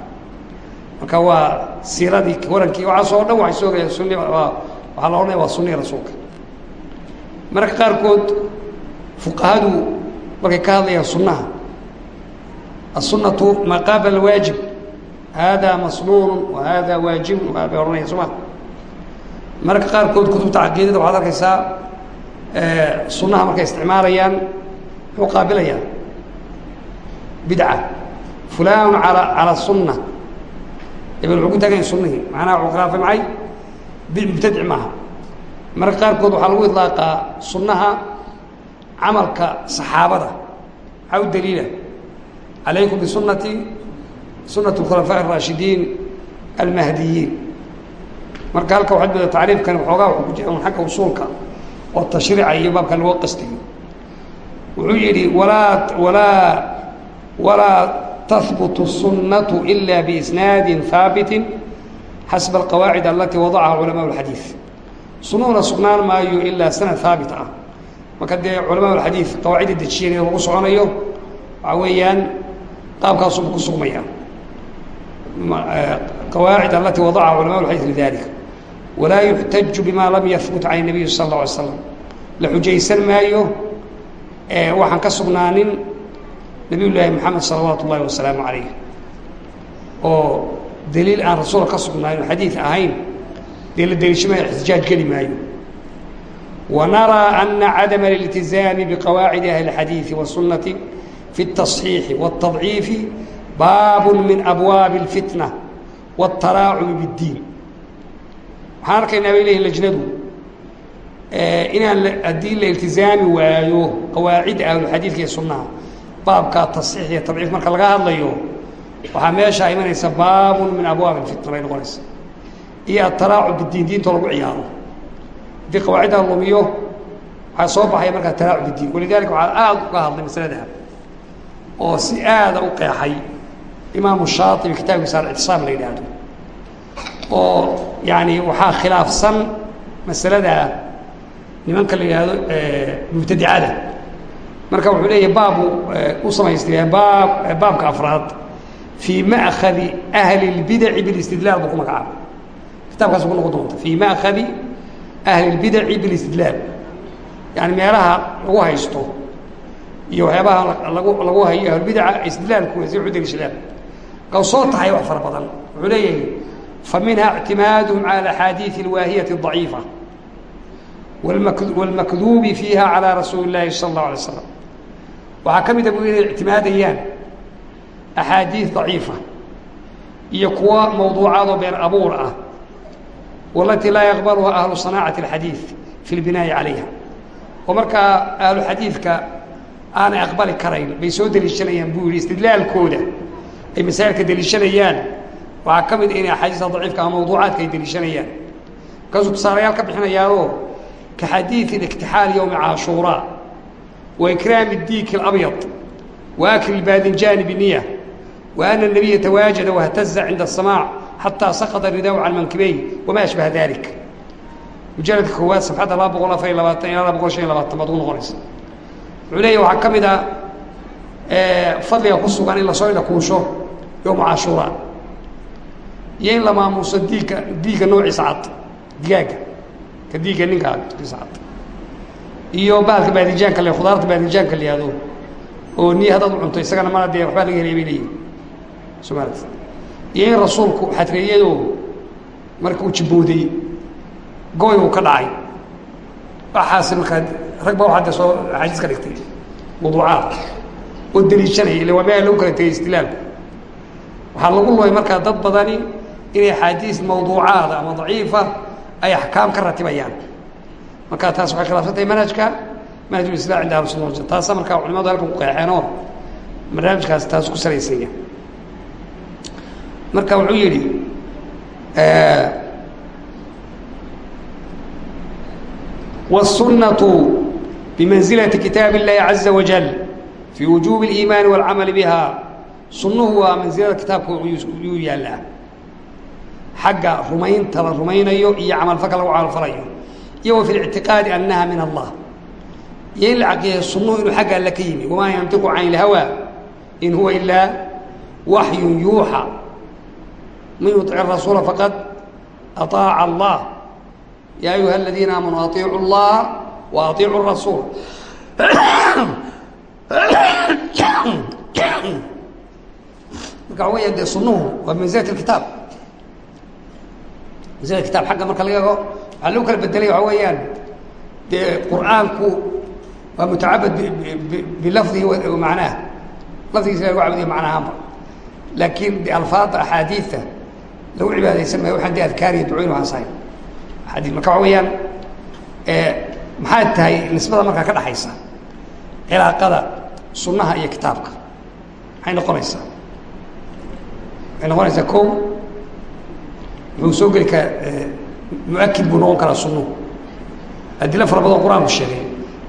marka waa siiradii warankii waxaasoo dhan waxay soo galeen sunni waa waxaa la odhanaya waa sunnii rasuulka mararka qaarkood fuqahadu markay ka hadlayaan sunnaha الsunaةu maa qaabla waajib hada masnuun wahada waajibu waa bay odhanaya soo ma mararka qaarkood kutubta caqiidada waxaad arkaysaa sunaha markay isticmaalayaan muxuu qaabilayaa bidca fulan al calى الsuna ebel wuxuu ku taaganya sunihii macnaha wuxuu khilaafay maxay mubtadic maaha mararka qaarkood waxaa lagu iطlaaqaa sunaha camalka saxaabada maxaa u daliila عليكم بسنتي سنة الخلفاء الراشدين المهديين marka halka waxaad moodaa tacriifkan waxoogaa wuxuu ku jira un xagga usuulka oo tashriica iyo baabka loo qastiyo wuxuu yidhi walaa walaa walaa tahbutu الsunaةu إila biisnaadi haabiti xasba alqawaacid alatii wadacaha culamaء اlxadiiث sunuhuna sugnaan maayo ilaa sanad haabit ah marka dee culama xadii qawaacida dejiyeen in lagu soconayo waxaa weeyaan qaabkaasuba ku sugmaya. Qawaacid eh, alati wadacaha culama xadii lidalika walaa yuxtaju bima lam yahbut can nabiyi sal اla alay slam la xujaysan maayo eh, waxaan ka sugnaanin nabiy llaahi maxamed salawaatu اllahi wasalaamu alayh oo daliil aan rasuulka ka sugnaanin xadiid ahayn dee la deliishimaya ixtijaaj geli maayo. wanaraa ana cadama اlاltizaami biqawaacidi ahli اxadiiثi wالsunati في التصحيiح والتضعيiف bاab min أbwaaب الفتنة والتaراacم بالdiin waxaan arkaynaa bay leeyihin lجnadu inaan haddii la iltizaami waayo qawaacidda ahluxadiidka iyo sunaha baabka taصxiix iyo tadciif marka laga hadlayo waxaa meeshaa imanaysa baab min abwaaب الfitna bay noqonaysa iyo aلتaraacum bالdiin diinto lagu ciyaaro haddii qawaacidan lumiyo waxaa soo baxaya markaa taraacuddin walidaalika waxaa aada uga hadlay masaladaha oo si aada u qeexay imaamu shaatibi kitaabkiisa alictisaam la yidhaahdo. Oo yaani waxaa khilaafsan masalada nimanka la yidhaahdo mubtadicada marka wuxuu leeyahy baabu u samaystaa baab baabka afraad. Fii ma'khadi ahli اlbidaci bilistidlaal buu ku magacaaba kitaabkaas ku noqon doonta. Fii ma'khadi ahli اlbidaci bilistidlaal yani meelaha lagu haysto iyo waxyaabaha lagu lagu hayo ahlulbidaca istidlaalkuna si udaliishadaan marka soo tahay wax fara badan wuxuu leeyahay fa minha اctimaaduhum calى axaadiiثi اlwaahiyati الضaciifa wاlmakduubi fiiha calى rasuuli اllaahi salى الlahu alay slam waxaa ka mida bu inay ictimaadayaan axaadiiث daciifa iyo kuwa mawduucaadoo been abuur ah walatii laa yaqbaluha ahlu صanaacati اlxadiiث fi اlbinaa'i calayha oo markaa ahlu xadiidka aanay aqbali karayn bay soo deliishanayaan buu yihi istidlaalkooda ay masaa'ilka deliishanayaan waxaa ka mid inay axaadiista daciifka ama mawduucaadka ay deliishanayaan markaasuu tusaalayaal ka bixinayaanoo ka xadiidi اliktixaal yowmi caashuuraa wa ikraami diiki اlabyad wa akli اbaadinjaani biniya wa ana الnabiya tawaajada wahtaza cinda الsamaac xataa saqada ridaa can mankibeyn wamaa ashbaha dalik mujaladka koowaad sabxadda laba boqol afar iyo labaatan ilaa laba boqol shan iyo labaatan baad ugu noqonaysa wuxuu leeya waxaa ka mid a fadliga ku sugan in la soo idhakuusho yowma cashuura iyo in la maamuuso diigka diigga noociisa cad digaagga ka diigga ninka kiisa cad iyo baalka baadijaanka le khudaarta baadijaanka la yihahdo oo niya haddaad u cunto isagana mana dee waxbaa laga helay bay leeyihiin soo maaragtid iyo in rasuulku xadreeyadoo marka uu jibooday gooy uu ka dhacay. Waxaas markaa rag ba waxaa de soo axaadiis ka dhigtay mawduucaad oo deliishanaya illa waa meel lagu kala tegay istilaalku waxaa lagu lumay markaa dad badani inay axaadiis mawduucaada ama daciifa ay axkaam ka ratibayaan. Marka taas waxay khilaafsan tahay manhajka manhaj ulislam cinda ahlu sunna wal taasa markaa culimadu halkan ku qeexeenoo barnaamijkaas taas ku salaysanya marka wuxuu yidhi والسنة بمنزلة كتاب الله عز وجل في وجوب الإيمان والعمل بها سنه هو منزلة كتابك يالا حق رمين ترى رمين أيو إيا عمل فكر وعمل فريو iyo wa fi lictiqaadi annaha min allah iyo in la caqiiday sunnuhu inuu xagga alle ka yimi wamaa yantiqu can ilhawa in huwa ilaa waxyun yuuxa man yuطic rasuula faqad aطaaca allah ya ayuha aladiina aamanuu aiicu اllaha wa aiicu rasuul marka waa weya dee sunuhu waa manزilat kitaab manزilat kitaab xagga marka laga ego waxaa lagu kala bedelay waxa weeyaan dee qur'aanku waa mutacabad bilafdihi macnaah lafdigiisa lagu cabudiya macnahaanba laakiin de alfaada axaadiida lagu cibaadaysan maayo waxaan de adkaariya ducooyin waxaan sahay axaadii marka waxa weeyaan maxay tahay nisbada markaa ka dhaxaysa? Cilaaqada sunnaha iyo kitaabka. Maxay noqonaysaa? Waxay noqonaysaa ko wuxuu soo geli karaa mu'akid buu noqon karaa sunnuhu adilo fara badan qur'aanku sheegay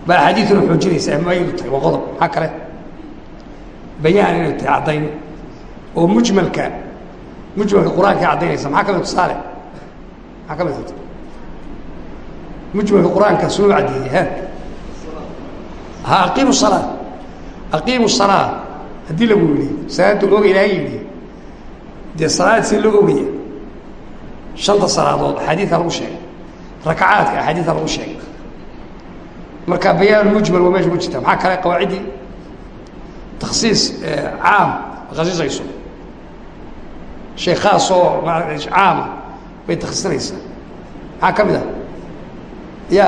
baa axaadiiduna xoojinaysa muayadu tahay waa qodob maxaa kale? Bayaan inay tahay caddayn. Oo mujmalka mujmalka qur'aanka caddaynaysa maxaa ka mid tusaale? Maxaa ka mid mujmalka qur'aanka sunuu caddeeyey ha? Ha aqiimu salaa aqiimu salaa haddii lagu yidhi salaadda oga ilaahay yidhi. Dee salaad si loo ogaya shanta salaadood axaadiidka lagu sheegay. Rakacaadka axaadiidka lagu sheegay. Marka bayaan mujmal waa meesha ku jirta shay khaas oo caama bay takhsiisinaysaa maxaa ka mid ah? Ya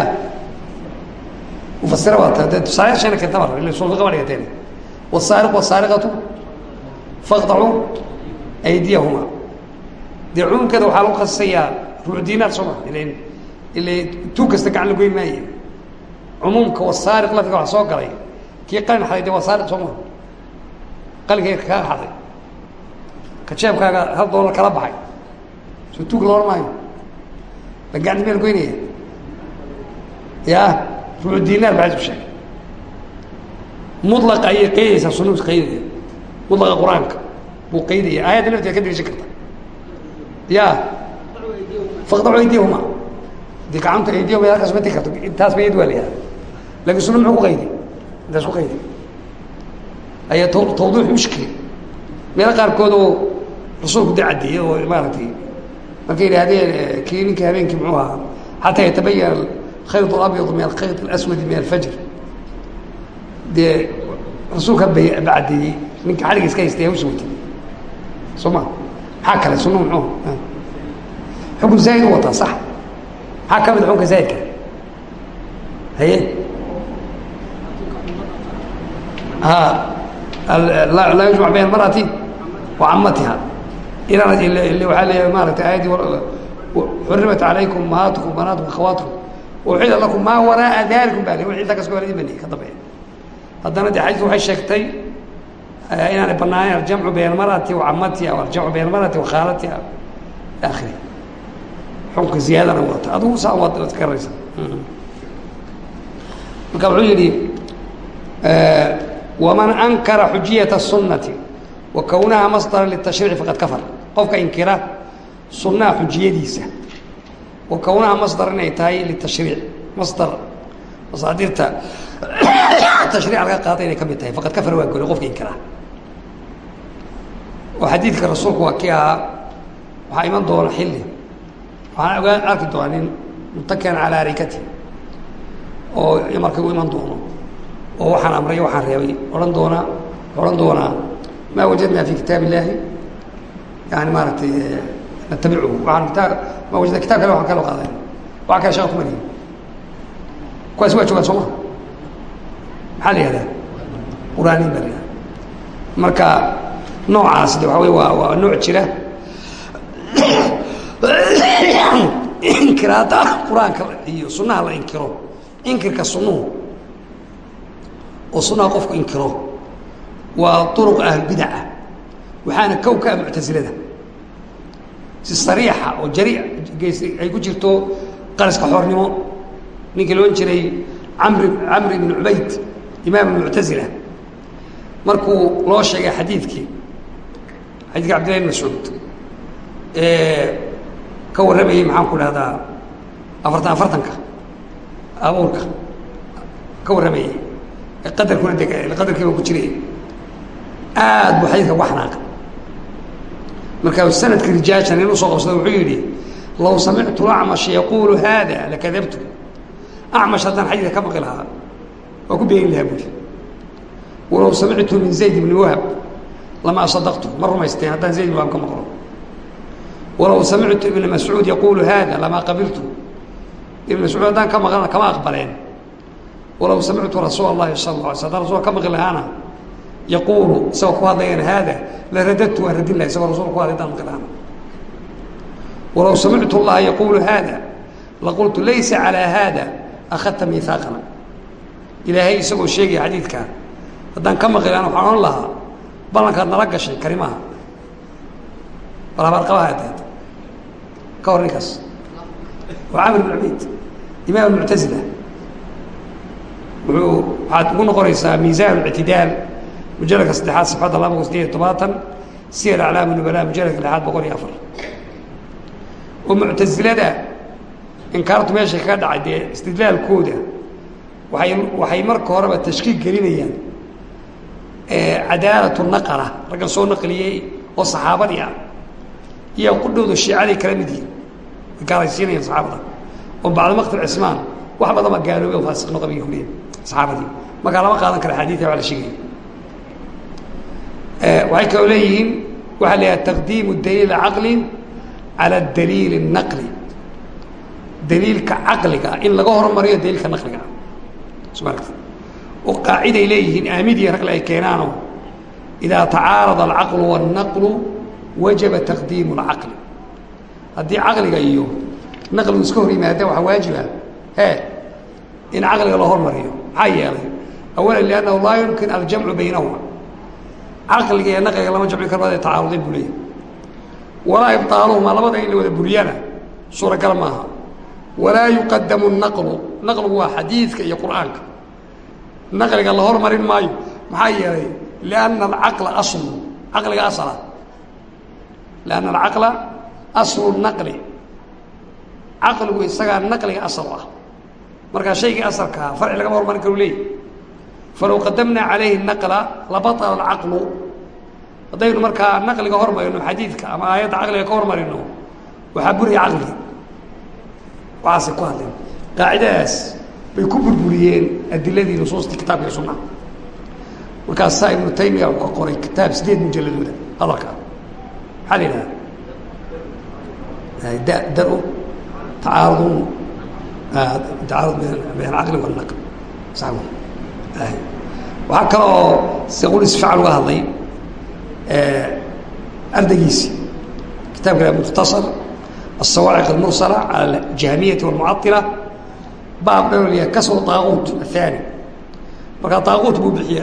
mufasira waa ta de tusaalayaashayna keenta mar ila soo qaba dhigateen wasaariq wasaariqatu faqdacuu aydiyahuma. Dee cumuumkeeda waxaa lagu khasisayaa ruuc diinaar soo ma ilan ila tuug kasta gacan lagoyn maaye cumuumka wasaariq lafdiga wax soo galay. Kii qalin xaday de wasaariq soo ma. Qalinka kaa xaday ka jeebkaaga hal doolar kala baxay. Soo tuug la ohan maayo. La gacan meel goynaya. Ya ruuc diinaar baa isku sheegay. Mulaqa ayay qaydaysaa sunuu qaydaya. Mulaqa qur'aanka buu qaydaya. Aayadda nafteeda ka deliishan karta. Ya faqdacu aydiyahuma dee gacanta aydiyahuma halkaas ma tegi karto. Intaas ba yad waa la yihahda laakiin suna muxuu ku qayday. Intaas ku qayday. Ayaa tawdiix mushkil meelo qaarkood oo rasuulku da caddeeyey oo maaragtay markay yidhaahdeen kii ninkii habeenkii muxuu ahaa xataa yatabayan khayط اabyض min alkhayط اlaswadi min alfajr dee rasuulka ba caddeeyey ninka xalig iska haystay hawsha watay soo ma maxaa kale suna mxuu xukun zaa'id u wataa sax maxaa ka mid xukunka zaa'idka haye laa yujmac bayn marati wa camatiha inaan waxaa leeyahay maaragtay aayaddii xurimat calaykum umahaatukum banaatukum akhawaatukum uxila lakum maa waraaa dalikum ba w intaa kas idin baniye ka dambeeya haddana de xadiiku waxay sheegtay inaanay banaanayn aljamcu bayn almarati wa camatiha o aljamcu bayn almarati wa khaalatiha akhiri xukunka ziyaadana wata adigu saa waad garanaysa marka wuxuu yidhi waman ankara xujiyata الsunati wa kownaha masdara litashriici faqad kafar qofka inkira sunnaha xujiyadiisa. Wa masdar inay tahay litashriic. Masdar. Masaadirta tashriica laga qaada inay ka mid tahay. Faqad kafar waa qofka inkira. Oo xadiidka rasuulku waa kii ahaa. Waxaa iman doona xilli. Waxaan ogaa arki doonaa nin mutakian calaa arikati oo markii u iman doono. Oo waxaan amray waxaan reebay. Odhan doonaa odhan doonaa maa wajadnaa fi kitaab illaahi yani maaragtay natabichu waaan kitaa kitab kale waan kaloo qaadan waa kale shaqa kumalihi kuwaas waa joogaan sooma maxaa la yihahdaa quraanin baa la marka noocaas de waxa wey waa waa nooc jira inkiraada qur'aanka iyo sunaha la inkiro inkirka sunuhu oo sunaha qofku inkiro waa uruq ahlbidaca waxaana kow ka ah muctasilada. Si sariixa oo jari geys ay ku jirto qaraska xoornimo ninkii loodhan jiray amri camr ibn cubayd imaam muctazila markuu loo sheegay xadiidkii xadidka cabdillahi bn mascuud ka warramayey maxaan ku dhahdaa afartan afartanka abuurka ka warramayey ee qadarkuna de qadarkiiba ku jiray. Aad buu xadiidka uga xanaaqa markaa sanadka rijaasha nin u soo qabsada wuxuu yidhi law samictu acmash yaquulu haada lakadabtu. Acmash haddaan xadiidka ka maqi lahaa waa ku beeni lahaa buuri walow samictu min zayd ibni wahab lamaa sadaqtu ma rumaysteen haddaan zayd ibn wahab ka maqlo? Walow samictu ibna mascuud yaquulu haada lamaa qabiltu. Ibn mascuud haddaan ka maqlana kama aqbaleen. Walow samictu rasuula اllahi la alay sl hadaan rasulka ka maqli lahaana yaquulu isagoo ku hadlayaan haada la radadtu waan radin laha isagoo rasulka ku hadlay daan qiraan walow samictu اllaha yaquulu haada laqultu laysa calىa haada akhadta miihaaqana ilaahay isagoo sheegaya xadiidkan haddaan ka maqli waxaan ohan lahaa ballankaad nala gashay karimaha bal habaarqabaha taad ka hor ninkaas waa camir bn cubayd imaam muctazila wuxuu waxaad ugu noqonaysaa miisaan ictidaal mujaladka saddexaad safxadda laba kun sideed iyo tobaatan siyar aclaam nubala mujaladka lixaad boqol iyo afar oo muctasilada inkaartu meeshay kaga dhacay dee istidlaalkooda waay waxay marka horeba tashkiik gelinayaan cadaalatu naqla raggan soo naqliyey oo saxaabadii ah iyo qudhowda shiicaday kala mid yihiin way gaalaysiinayaan saxaabada oo bacda maqtal cismaan wax badan baa gaaloobay oo faasiq noqon bay kuleeyihin saxaabadii markaa lama qaadan kara xadiidka waa la sheegaya waxay kaloo leeyihiin waxaa la yidhaha taqdiimu daliil caqli cala daliil naqli. Daliilka caqliga in laga hormariyo daliilka naqliga. Suma oo qaaciday leeyihiin aamidii ragle ay keenaano idaa tacaarada alcaqlu wاnaqlu wajaba taqdiimu اlcaqli haddii caqliga iyo naqligu iska hor yimaada waxaa waajiba e in caqliga loo hormariyo. Maxaa yeelay? Awala liannahu laa yumkin aljamcu baynahuma caqliga iyo naqliga lama jamci karo ada tacaarudeen buu leeyahy walaa ibطaaluhuma labada in la wada buriyana suuragal maaha. Walaa yuqadamu naqlu naqligu waa xadiidka iyo qur'aanka. Naqliga la hormarin maayo maxaa yeelay lianna alcaqla aslu caqliga asla lianna alcaqla aslu naqli. Caqligu isagaa naqliga asal ah. Markaa shaygii asalkaa farci lagama hormarin karu leeyahy falow qadamnaa calayhi naqla labaطla alcaqlu. Haddaynu markaa naqliga hormarino xadiidka ama aayadda caqliga ka hormarino waxaa buriya caqligi waxaasay ku hadleen. Qaacidadaas bay ku burburiyeen adiladii nusuustii kitaabka sunnaha markaasaa ibnu taymiya uu ka qoray kitaab sideed mujalladooda. Hadalka. Maxaa la yidhaha da tacaarudun tacaarud bayn alcaqli walnaql sa waxaa kale oo sequlis facal uga hadlay ardaygiisi kitabka la mukhtasar الsawaaciq اlmursala calى اjahmiyati wاlmucaطila baab dhanolya kasru daaquut aلثaani markaa daaquut buu bixiyey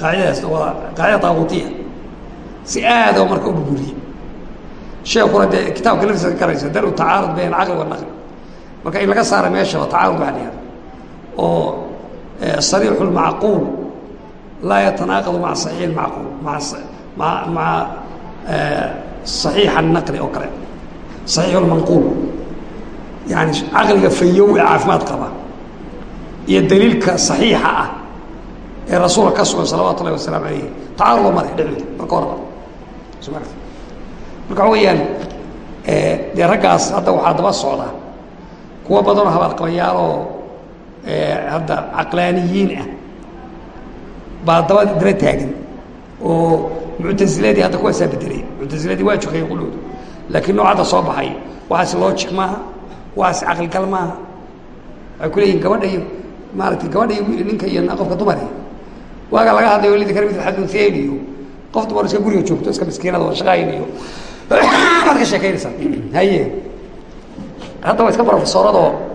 qaacidadaas waa qaacida daaquutiya si aadoo marka u burburiyey sheekuna dee kitaabka laftiisa ka garaysa dar-u tacaarud bayn alcaqli wالnaql marka in laga saara meeshaba tacaarud baa dhihada oo صريح المعقول لا يتناقض مع صحيح المعقول مع مع مع صحيح النقل oo kale صحيح المنقول يعني caqliga fayow ee caafimaad qaba iyo daliilka صaحيixa ah ee rasuulka ka sugan salawaatu الlahi waسلام عaليه tacaarud male dhexdooda marka horeba marka waxa weeyaan dee raggaas hadda waxaa daba socda kuwa badanoo habaarqabayaaloo hadda caqlaaniyiin ah. Baa daba daba taagan oo muctasiladii hadda kuwaasaa bedelay. Muctasiladii waa jukaya quloodu laakiin nooc hadda soo baxay waxaas logic maaha waxaas caqligal maaha. Waxay ku leeyihiin gabadha iyo maaragtay gabadha iyo ninka iyo qofka dumare waaga laga hadlayo lidi kale mid xadunseyn iyo. Qof dumar iska guriga joogto iska miskiinada oo shaqaayin iyo. Maad ka sheekaynaysaa haye. Hadda waa iska profesoradoo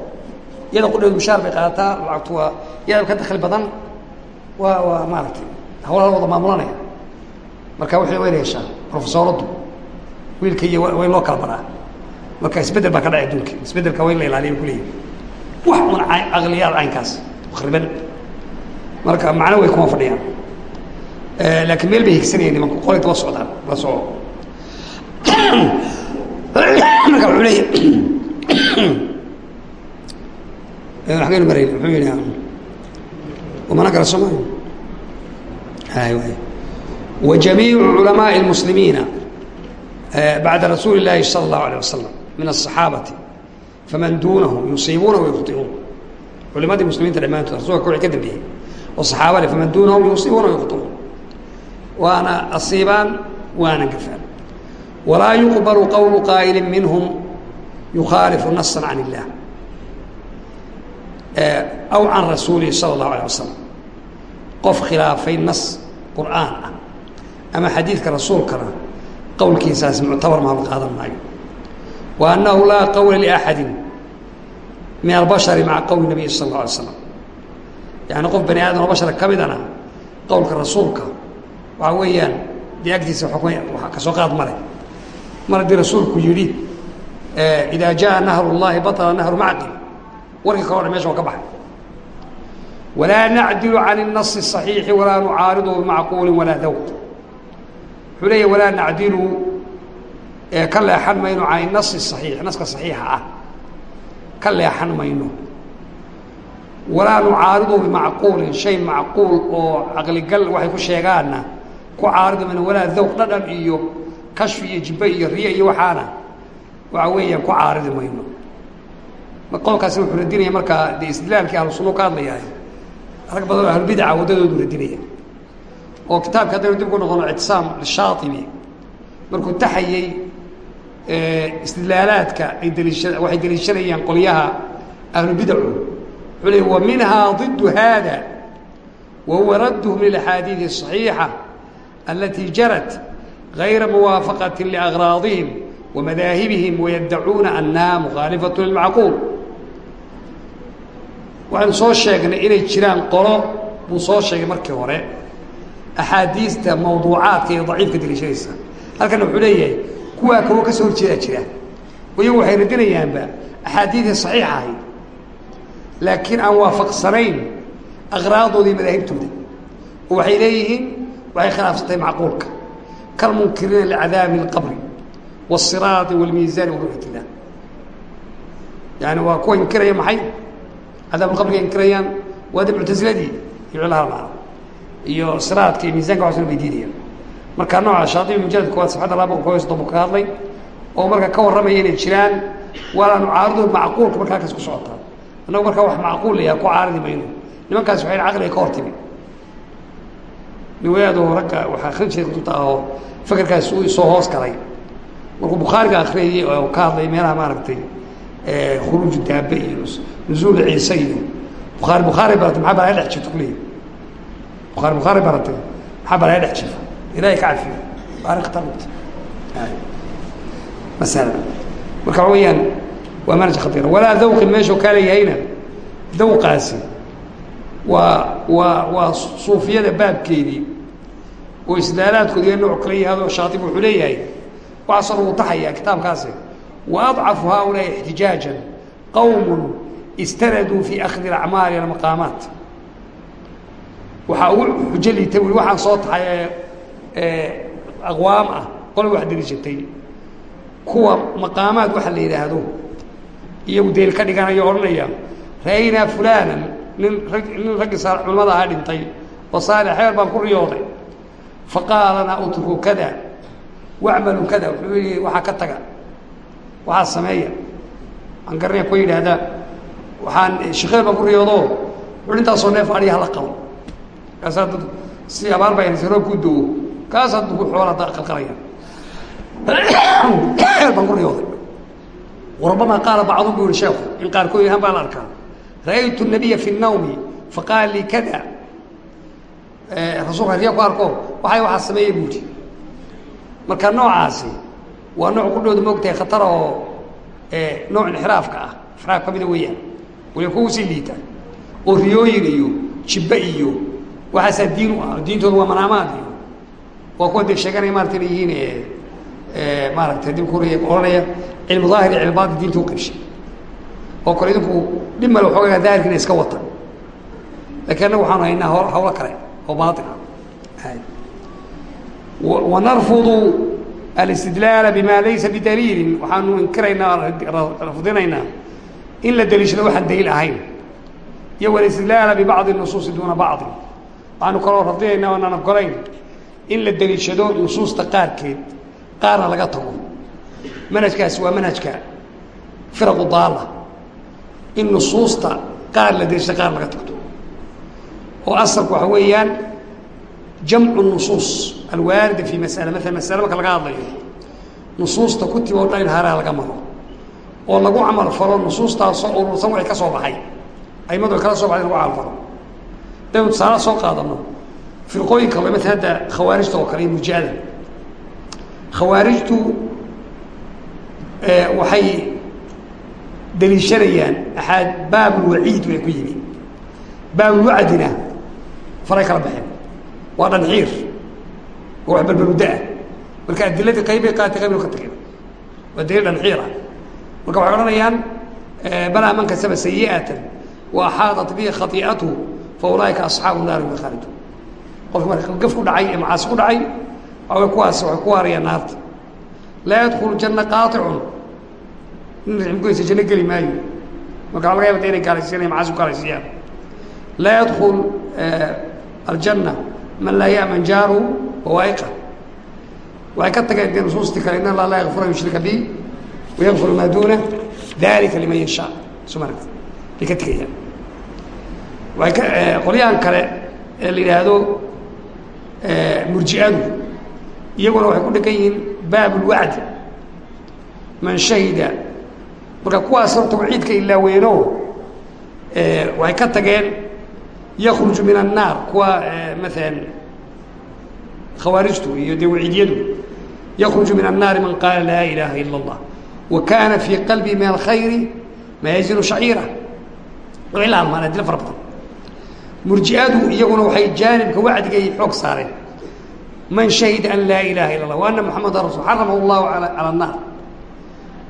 iyada qudheedu mushaar bay qaadataa lacagtu waa iyada ka dakli badan waa waa maaragtay hawlaha wada maamulanaya. Marka waxay wayna heshaa profesooradu wiilka iyo in loo kala baraa. Marka isbeddel baa ka dhacay adduunka isbeddelka in la ilaaliya ku leeyahy wax un caqliyaad caynkaas khriban marka macno way kuma fadhiyaan. Laakiin meel bay higsanayeen nimanku qolay daba socdaan la soco marka wuxuu leeyahy ageynu marayn muxuu yidhi umana kala soomaayo hay waay وجميع علماء المسلمين بعد رسول الله صلى الله عليه وسلم من الصحابة فمن دونهم يصيبون ويخطئون علماء المسلمين دمانتooda rasuulka ku ka dambeeyey oo saxaaba leh faman duunahum yusiibuuna ويخطئون waana asiibaan waana gafaan walaa yuqbalu qowlu qaa'ili minhum yukhaalifu nasan can illah aw can rasuulihi sala allahu alayh wasalam qof khilaafay nas qur'aan ah ama xadiidka rasuulkana qowlkiisaas muctabar maama qaadan maayo. Wa annahu laa qowla liaxadin min albashari maca qowli nabiy sala alla alay slam yani qof bani aadam oo bashara ka midana qowlka rasuulka waxaa weeyaan dee agtiisa wa ka soo qaad male mar haddii rasuulku yidhi idaa jaa nahru llahi baطla nahru macqil warkii kalo dhan mesha waa ka baxay walaa nacdilu can الnasi الصaxiixi walaa nucaaridu bimacquuli walaa dawq wuxuu leeyahy walaa nacdilu ka leexan mayno can inasi الصaxiix naska صaxiixa ah ka leexan mayno walaa nucaaridu bimacquulin shay macquul oo caqligal waxay ku sheegaanna ku caaridi mayno walaa dawq dhadhan iyo kashfi iyo jibe iyo riye iyo waxaana waxa weeyaan ku caaridi mayno qowlkaasina wuxuu radinaya markaa dee istidlaalkii ahlu sunna ka hadlayahay rag badan oo ahlubidaca waddadoodu radinaya oo kitaabka haddaynu dib ku noqono ictisaam lishaatibi markuu taxayey istidlaalaadka ay daliisha waxay daliishanayaan qolyaha ahlubidacu wuxuu leey wa minhaa ضid hada wa huwa radduhum lilaxaadiidi الصaxiixa alatii jarat غayra muwaafaqati liaغraadihim ومdاahiبهم ويدعوuna أنها مkhaaلفaة للمعقuuل waxaynu soo sheegnay inay jiraan qolo buu soo sheegay markii hore أxaadiista mawduucaadka iyo ضaciifka daliishanaysa halkana wuxuu leeyahay kuwaa kaloo ka soo horjeedaa jira iyagu waxay radinayaanba أxaadiiثii صaxiix ahayd laakiin aan waafaqsanayn أqراadooda iyo madaahibtooda oo waxay leeyihiin waxay khilaafsantahay macquulka kalmunkiriina لcadaabi الqbr والصراط والميزان ورؤية الله يعني waa kuwa inkiraya maxay Cadaab qabriga inkirayaan waa de muctaziladii iyo culahama iyo siraadka iyo miisanka waxasna bay diidayaan marka nooca shaatibi mujalad kowaad safxadda laba boqol kob soddon buu ka hadlay. Oo marka ka warramaya inay jiraan waana nucaaridu macquulka marka halkaas ku socotaa. Annagu markaa wax macquul layaha ku caaridi mayno. Nimankaas waxay caqliga ka hor timi niwayaadoo ragga waxaa akrin jiray kutubta ahoo fakerkaas uu soo hoos galay. Markuu bukhaariga akriyayey oo ka hadlay meelaha maaragtay khuruuju daabe iyo nuzuul ciise iyo bukaari bukhaari barate maxaa baa laga dhex jirto kuleeya bukaari bukhaari barate maxaa baa laga dhex jirto ilahay ka cafiyo taarikta lugta masala marka waxa weeyaan waa manhaj khaطira walaa dawqin meeshu kaala yahayna dawqaasi waa waa waa suufiyada baabkeedii oo isdaalaadkooda nooc kala yihaadoo shaatib wuxuu leeyahay waxaasoo lagu taxayaa kitaabkaasi wa adcafu haaulaa'i اxtijaajan qawm istanaduu fii akhdi acmaali almaqaamaat waxaa ugu xujo liita wi waxaan soo taxay ee aqwaam ah qole wax deliishatay kuwa maqaamaad waxa la yidhaahdo iyagu deel ka dhiganayo odhanaya ra'aynaa fulaanan nin rag nin raggii culamada ahaa dhintay oo saale xeer baan ku riyooday fa qaalanaa utruku kada wacmalu kada wuxuu yidhi ka taga waxaa sameeya aan waxaan eh, shaqeyn baan ku riyoodo. Ui intaasoo neef adhiga hala qabo. Kaasaa dad si abaar baa inaysa roob ku do-o kaasaa dadku xoolaa qalqalaya baan ku riyooday. Warabama qaala bacdum bu yihi sheeku in qaarkood ahaan baa la arkaa. Ra'aytu nabiya fi nawmi faqaal lii kada eh, rasuulka riya ku arko waxay waxaa sameeya buudi marka noocaasi waa nooc ku dhowda moogtahay khatar oo eh, nooc inxiraafka ah infraaf ka mida weeyaan waliba kuwa u sii liita. Oo riyooyin iyo jibbe iyo. Waxaasaa diin u ah diintooda waa manaamaad iyo. Waa kuwa dee sheeganaya maarata inay yihiin maaragtay dib ku ohanaya cilmu daahir iyo cilmu baatin diinta u qaybshay oo kale idinku dhib male waxoogaa daahirkiina iska wata lakiin annaga waxaanu haynaa h hawlo kale oo baatin ah. Wanarfudu alistidlaala bima laysa bidaliilin waxaanu inkiraynaa rafdinaynaa in la daliishado waxaan daliil ahayn iyo walistidlaala bibacdi nusuusi duuna bacdi waxaanu kaloo radinaynaa oonaan ogolayn in la deliishado nusuusta qaarkeed qaarna laga tago manhajkaasi waa manhajka firaqu daala in nusuusta qaar la deliishado qaar laga tagto oo asalku waxa weeyaan jamcu nusuus alwaarida fi masala maala masale marka laga hadlayo nusuusta ku timi oo dhan in laga maro oo lagu camal falo nusuustaasoo urursan waxay ka soo baxay. Aimadu ay kala soo baxay in lagu camal falo. Hadaynu tusaale soo qaadano firqooyinka le maala hadda khawaarijta oo kale iyo murjiada khawaarijtu waxay deliishanayaan axaad baabulwaciid way ku yimi. Baabulwacdina faray kala baxeen. Waa dhanxiir oo wax balbaluddaah marka adiladii qaybbay qaatay qaybna ka tageen waa daliil dhanxiir ah marka waxay odhanayaan balaa man kasaba sayi'atan wa axaadat bihi khati'atuhu fa asxaabu naari wa khaalidun qofka marka gaf ku dhacay ee macaasi ku dhacay waaway kuwaas waxay ku waarayaan naarta. Laa yadkhulu janna qaaicun nin raximgoysa janno geli maayo. Marka waxa laga yaba inay gaalaysiiyan macaasi ku gaalaysiiyaan laa yadkul aljanna man laa ya'man jaaru wawaa'iqa waxay ka tageen dee nusuustii kale in allah laa yakfura yushrika bi duuna dalika liman yashaa soo maragta bay ka tegayaan qolyahan kale ee la yidhaahdo murji'adu iyaguna waxay ku dhegan yihiin baab ulwacdi man shahida marka kuwaas horta waciidka ilaaweeno waxay ka tageen yakruju min annaar kuwa maalan khawaarijtu iyo dee waciidyadu yakruju min annaari man qaala laa ilaaha ila اllah wa kaana fii qalbii min alkhayri maa yazinu shaciira. Ilaa almaan adilo fara badan. Murji'adu iyaguna waxay jaanibka wacdigay xoog saareen. Man shahida an laa ilaha ila اllah wa ana muxamadan rasul xaramahu اllahu cala annaar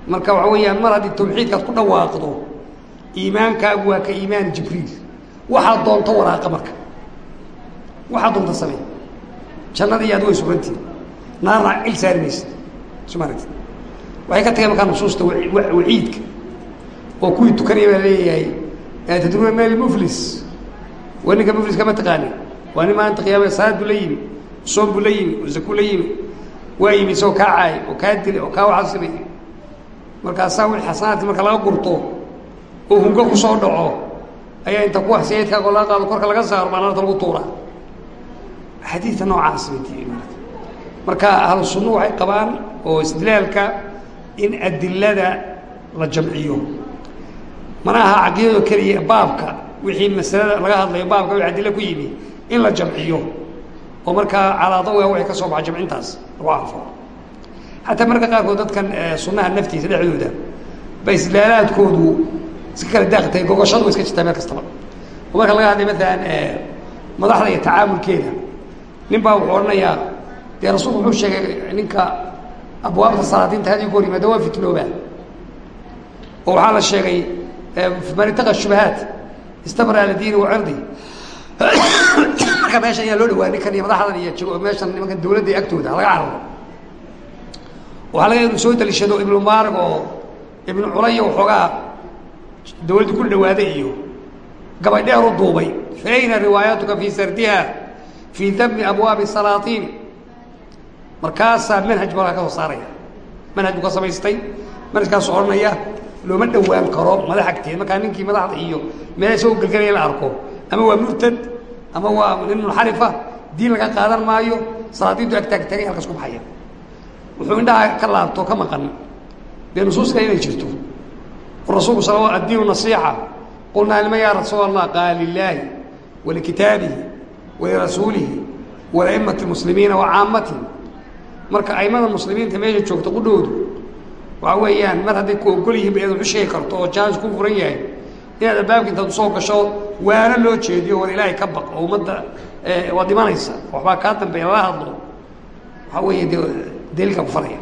marka waxa weeyaan mar haddii tawxiidkaad ku dhawaaqdo iimaankaagu waa ka iimaan jibriil. Waxaad doonto waraaqa marka. Waxaad doonto samey jannada iyo way sugantiin. Naarna il saari maysid waxay ka tageen markaa nusuusta waciidka. Oo kuwii tukanaya baa leeyahay tadruuna meel muflis? Waa ninka mufliska ma taqaani waa nin maanta qiyaamada salaad buu la yimi soom buu la yimi oo zaku la yimi? Waa yimi isagoo kaa caayay oo kaa dilay oo kaa sameeyey markaasaa wii xasanaadki marka laga gurto oo hungo ku soo dhaco ayaa inta ku waxsiyaydkaago laga qaado korka laga saaro baa naarta lagu tuura xadiidka noocaas bay tii marka ahlu sunnu waxay qabaan oo istidlaalka in adilada la jamciyo. Mana aha caqidado keliya baabka wixii masalada laga hadlayo baabka wixii adilo ku yimi in la jamciyo. Oo markaa calaadawa waxay ka soo baxa jamcintaas. Lagu anfao xataa marka qaarkood dadkan sunnaha naftiisa dhexdooda ba istidlaalaadkoodu iska kala daaqtay gogashadu way iska jirtaa meel kastaba. Oo marka laga hadlay maalan madaxda iyo tacaamulkeeda nin baa wuxuu odhanayaa dee rasuulku wuxuu sheegay ninka abwaabta salaadiinta had iyo goor yimaada waa fitnoobaa oo waxaa la sheegay man shubahaat istabra ala diini marka meeshan ayaa loo dhawaa ninkan iyo madaxdan iyo meeshan nimankan dawladda iyo agtooda halaga cararo waxaa laga inu soo daliishado ibnu mubaarag oo ibnu culaya waxoogaa dawladdu ku dhawaaday iyo gabadheer u duubay fa ayna riwaayatuka fii sardiha fii dami abwaabi salaatiin markaasaa manhaj baa ka soo saaraya. Manhaj buu ka samaystay manhajkaasoo odhanaya looma dhawaan karo madax agteed markaa ninkii madaxda iyo meel isagoo gelgelaya la arko ama waa murtad ama waa nin munxarifa diin laga qaadan maayo salaadiintu agtaagtaagay halkaas ku baxaya. Wuxuu indhaha ka laabto ka maqan. Dee nusuuska inay jirto. Rasuulku sal addiinu nasiixa. Qulnaa lima yaa rasuul allah qaala lilaahi walikitaabihi walirasuulihi walaimati muslimiina wa caamatihim marka aimada muslimiinta meesha joogta qudhoodu waxa weeyaan mar hadday ku ogol yihiin inaad waxu karto oo jaanis ku furan yahay inaad albaabka intaad u soo gasho waana loo jeediyo war ilaahay ka baq oo ummadda waad dhimanaysa. Waxbaa kaa dambeeya lala hadlo. Waxaa weeye de daliilka ku faraya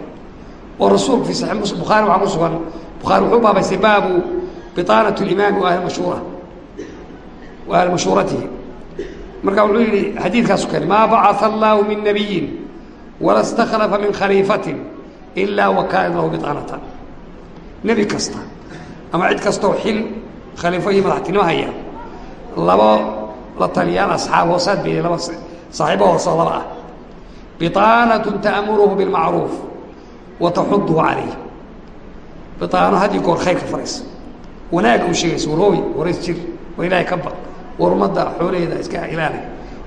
oo rasuulku fi muslim bukhaari waxaa ku sugan. Bukhaari wuxuu baabaystay baabu biطaanat اlimaami wa mashhuura. Wa mashhuuratihi. Marka wuxuu yihi xadiidkaasu kale maa bacaa allahu min nabiyin wala اstakhlafa min khaliifatin ilaa wa kaanat lahu biطaanatan nebi kasta ama cid kastoo xil khaliifo iyo madaxtinimo haya labo la taliyaan asxaab hoosaad bay laba saaxiibo hoosoo laba ah biطaanatu ta'muruhu bilmacruuf wa taxuduhu calayh biطaano had iyo goor khayrka faraysa wanaaga u sheegaysa war hooy warays jir war ilaahay ka baq war ummadda xoolaheeda iska ilaali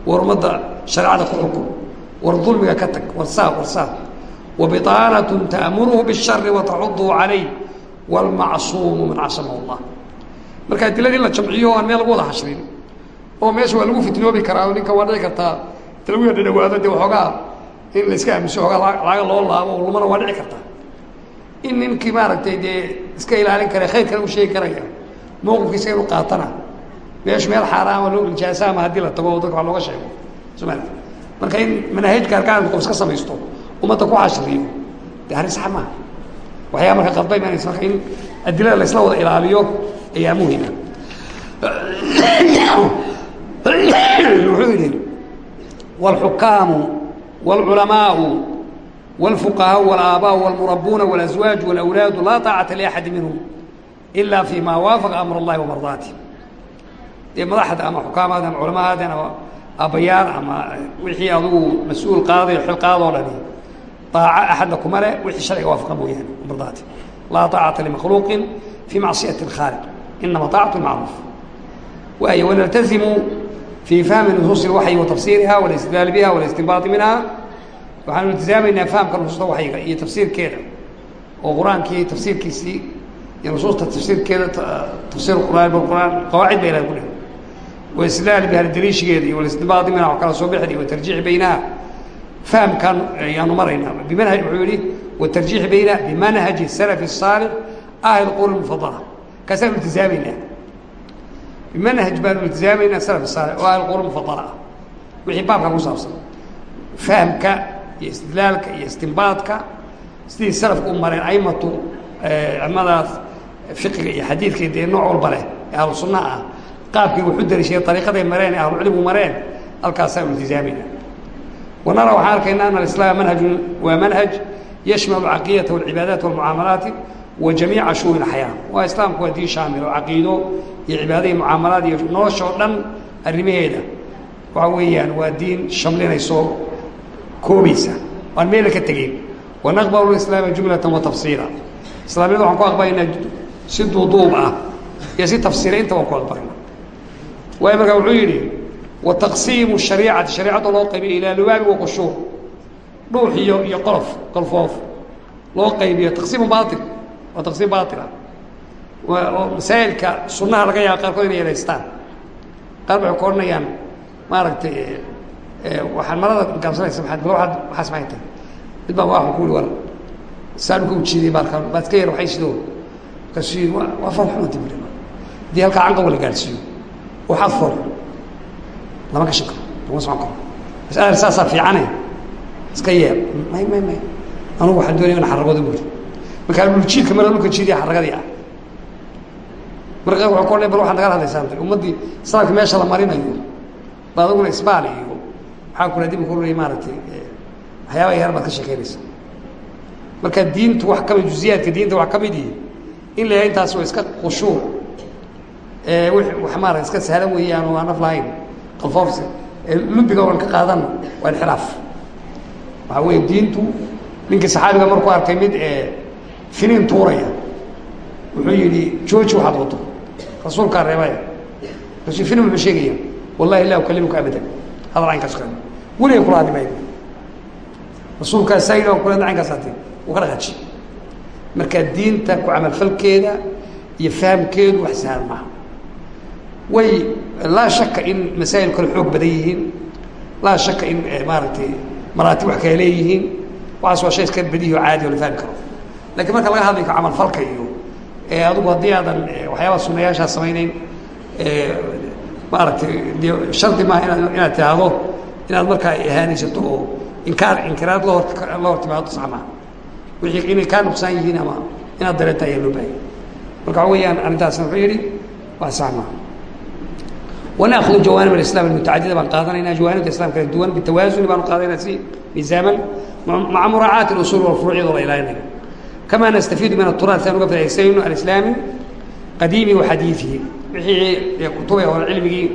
war ummadda shareecada ku xukun war ulmiga ka tag warsaa warsaa wabiaanatu ta'muruhu bishari wataxuduu calayh wlmacsuumu man casamahu اllah markaa diladii la jamciyo aan meel lagu wada hashrin oo meesha waa lagu fitnoobi karaa oo ninka waa dhici kartaa inta lagu yadhadhawaado de waxoogaa in la iska aaminso oogaa laaga loo laabo lumana waa dhici kartaa. In ninkii maaragtay dee iska ilaalin kara khayrkana u sheegi karaya mowqifkiisa inu qaatana meeshu meel xaaraama nijaasaama haddii la tago oo dadka waa looga sheego. Somalia marka in manaahijka arkaan qof iska samaysto ummadda ku xashriyo dee arrin sax maaha waxyaa marka qalda imanaysa marka in adilada la isla wada ilaaliyo ayaa muhima wuxuu yidhi wاlxukaamu wاlculamaau wاlfuqahaau wاlaabaau wاlmurabuuna wاlaswaaj wاlawlaadu laa طaacata liaxadi minhum ila fi ma waafaqa amr اllahi wamardaati dee madaxda ama xukaamaad ama culamaad ama aabbayaal ama wixii adugu mas'uul qaadayo xil qaadoo dhani aaco axadna kuma leh wixii sharciga waafaqa mooyaane mardaati laa aacata limakhluuqin fii macsiyati اkhaaliq inama aacatu macruuf. Waay wanaltazimuu fii fahmi nusuusi اlwaxyi wa walistidlaali biha walistinbaati minha. Waxaanu iltizaamaynaa fahamka nusuusta waxyiga iyo tafsiirkeeda oo qur'aankii tafsiirkiisii iyo nusuusta tafsiirkeeda tafsir quraan quraan qawaacid ba ilah ku dheh waistidlaali biha daliishigeeda iyo walistinbaati minha kala soo bixdi watarjiixi baynaha. Fahamkan ayaanu maraynaa bimanhaj wuxuu yihi watarjiixi bayna bimanhaji salafi الsaalix ahli qurun mufadala kaasaan iltizaamaynaa bimanhaj baanu iltizaamaynaa salaf saalix oo ahli qurun mufadala ah wixii baabkan ku saabsan. Fahamka iyo istidlaalka iyo istinbaadka sidii salafku u mareen aimatu amadaas fiqiga iyo xadiidka dee nooc walba leh ee ahlu sunna ah qaabkii wuxu dariishiyey ariiqaday mareen ee ahlucilmigu mareen halkaasaan iltizaamayna wa waxaan arkaynaa ana alislaama manhajun waa manhaj yashmalu alcaqidata walcibaadaat walmucaamalaati wa jamiica shuuni alxayaa waa islaamku waa diin shaamil caqiido iyo cibaado mucaamalaad iyo nolosha oo dhan arrimaheeda. Waxa weeyaan waa diin shamlinayso koobaysa aan meela ka tegeyn wa lislaama jumlatan wa tafsiila. Islaamnimada waxaan ku aqbalinaa si duuduub ah iyo si tafsiila intaba ku aqbalina waay markaa wuxuu yidhi wa taqsiimu shariicati shareicadda loo qaybiyo ilaa lubaabi wa qushuur. Dhuux iyo iyo qolof qolfoof loo qaybiyo taqsiimu baail waa taqsiim baatila ah. oo masaa'ilka sunnaha laga yaaba qaarkood inay edaystaan qaar waxay ka odhanayaan maaragtay waxaan marada gaabsanaysa maaad bal waaad waxaa samayn tahay. Mid baa waaxu ku uli war saanu ka ujeediyey baarka baad ka yar waxay sidoo markaasuu yii waa farxuunta buri haddii halkaa canqawala gaadhsiiyo farxo lama gashan karo lama socon karo. Masala saasaa fiicane iska yeer. May may may. Anugu waxaan doonaya in xaragooda buuri markaa dhuljiidka mara dhulka jiidiya xaragadii ah. Marka waa ku odhanay bal waxaad nagala hadlaysaan ummaddii islaamka meesha la marinayo ba adaguna isbaal iyo maxaa kula dib ku rurayay maaragtay waxyaaba yar baad ka sheekeynaysa marka diintu wax ka mid juziyaadka diinta wax ka mid yihi in la yahay intaas waa iska khushuuc wax maarata iska sahlan weeyaan aan naf lahayn. Qalfoofsi lubiga oan ka qaadana waa inxilaaf waxaa weeye diintu ninkii saxaabiga markuu arkay mid finiin tuuraya wuxuu yidhi jooji waxaad wado. Rasuulkaa reebaya rasul finin wuxuu sheegaya? Wallahi la ukalimuka abadan. Hadal caynkaas ka weliga kula hadli maayo rasuulkaa saa yidhi kula caynkaas hati uu ka dhaqaaji marka diinta ku camalfalkeeda iyo fahamkeedu wax sahal maaha way laa shaka in masaa'il kale xoog badan yihiin. Laa shaka in maaragtay maraatib wax kale leeyihiin. Waxaas waa shay iska badihi oo caadi oo la fahmi karo. Lakiin marka laga hadlayo camalfalka iyo adigu haddii aadan waxyaabaa sunayaashaa samayneyn maaragtay de shardi maaha inaad inaad tihaahdo inaad markaa ihaanaysato oo inkaar inkiraad la hor la hor timaado sax maaha. Wixii inay kaa nuqsaan yihiin ama inaad dareento ayaa loo baahaya marka waxa weeyaan arrintaasna wuxuu yidhi waa sax maaha ونأخذ جوانب الإسلام المتعددة بان قادنا جوانب الإسلام كلا دوان بالتوازن بان قادنا سي ميزاما مع مراعاة الأصول والفروع ضل إلى كما نستفيد من التراث نقف الإسلام الإسلامي قديم وحديثه wixii kutubay hore cilmigii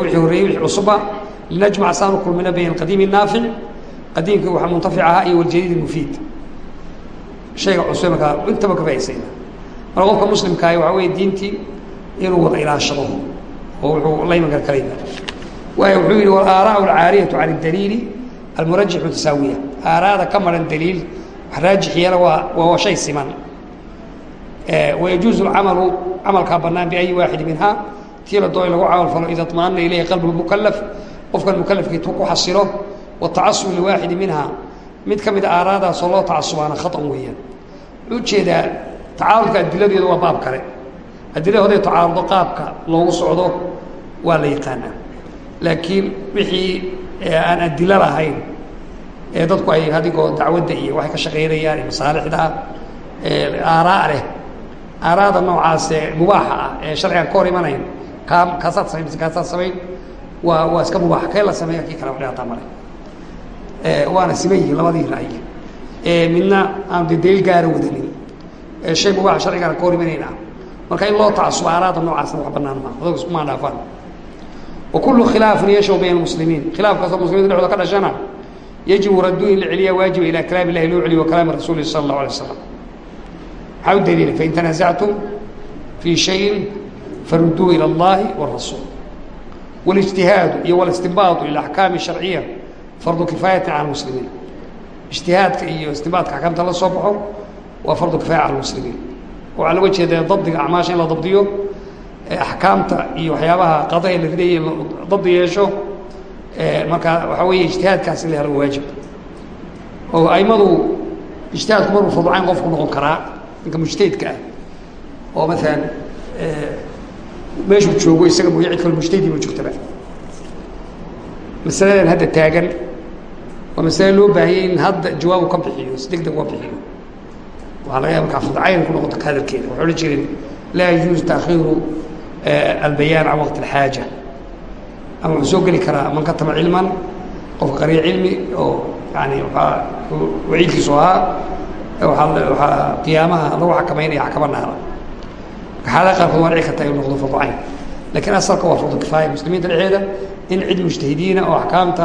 wixii horreeyey wixii cusubba linajmac saanu kulmina bayn alqadiimi الnaafic qadiimkii waxa muntafic ahaa iyo waljadiid mufiid shayga cusube markaa intaba ka faa'idsayna marka qofka muslimkaahi waxaa weeye diintii inuu wada ilaashado oo wuuu la iman kara lama waay wuxuu yihi walaaraau alcaariyatu can daliili almurajixu tasaawiya. Aaraada ka maran daliil wax raajix yeela waa waa shay siman. Wayajuuzu alcamalu camalkaa bannaan biayi waaxidi minhaa. Tii la doo in lagu camal falo ida طmaanna ilayhi qalb mukalaf qofkan mukalafkii tu ku xasilo watacasub liwaaxidi minhaa. Mid ka mida aaraadaasoo loo tacasubaana khaطan weeyaan. Wuxuu u jeedaa tacaarudka adiladeedu waa baab kale. Adilahooday tacaarudo qaabka loogu socdo waa la yaqaanaa laakiin wixii aan adilo lahayn ee dadku ay hadigoo dacwadda iyo waxay ka shaqaynayaan iyo masaalixda aaraa leh. Aaraada noocaasee mubaaxa ah ee sharcigan ka hor imanayn kaa kaasaad samayn mise kaasaad samayn waa waa iska mubaax kee la sameeya kii kale wadhaataa male waana siman yihiin labadii ra'yi. Midna aan de daliil gaara wadanin. Shay mubaaxa sharcigaana ka hor imanayn ah. Marka in loo tacasubo aaraada noocaasna wax banaan maa adag iskumaa dhaafaan wa kullu khilaafin yashaw bayna muslimiin khilaaf kastoo muslimiinta dhexdooda ka dhashana yajibu raddu in la celiya waajiba ilaa kalaam illahi loo celiyo wa kalaami rasuuli sala allahu alay slam maxaa u daliila fain tanaasactum fii shayin farudduu ila allahi wاrasuul والاجتihaadu iyo والاstinbaaطu ilى أحkaami شharciya fardu kifaayati calى الmuslimiin اجtihaadka iyo istinbaadka axkaamta la soo baxo waa fardu kifaaya calى الmuslimiin waxaa loga jeeda dabdiga acmaasha in la dabdiyo axkaamta iyo waxyaabaha qadae la ridaya in dabdi yeesho marka waxaa weeye ijtihaadkaas in la waajib. Oo aimadu ijtihaadku maruu farducayn qofku noqon karaa ninka mujtahidka ah oo maalan meeshuu joogo isaga mooya cid kale mujtahidii ma joogtaba masaladan hadda taagan waa masale loo baahiyey in hadda jawaabu ka bixiyo si deg uga bixiyo. Waxaa laga yaaba markaa farducayn ku noqoto hadalkeeda. Waxay odhan jireen laa yajuuز taakhiiru albayaan can waqti اlxaaja ama wuxuu soo geli karaa man katama cilman qofka qariya cilmi oo yani waaa waciidkiisu ahaa waaa waxaa qiyaamaha lagu xakamaynaya xakama naara xaalada qaarkood waa dhici karta inuu noqdo fardu cayn lakiin asalka waa fardu kifaaya muslimiinta dhexeeda in cid mujtahidiina oo axkaamta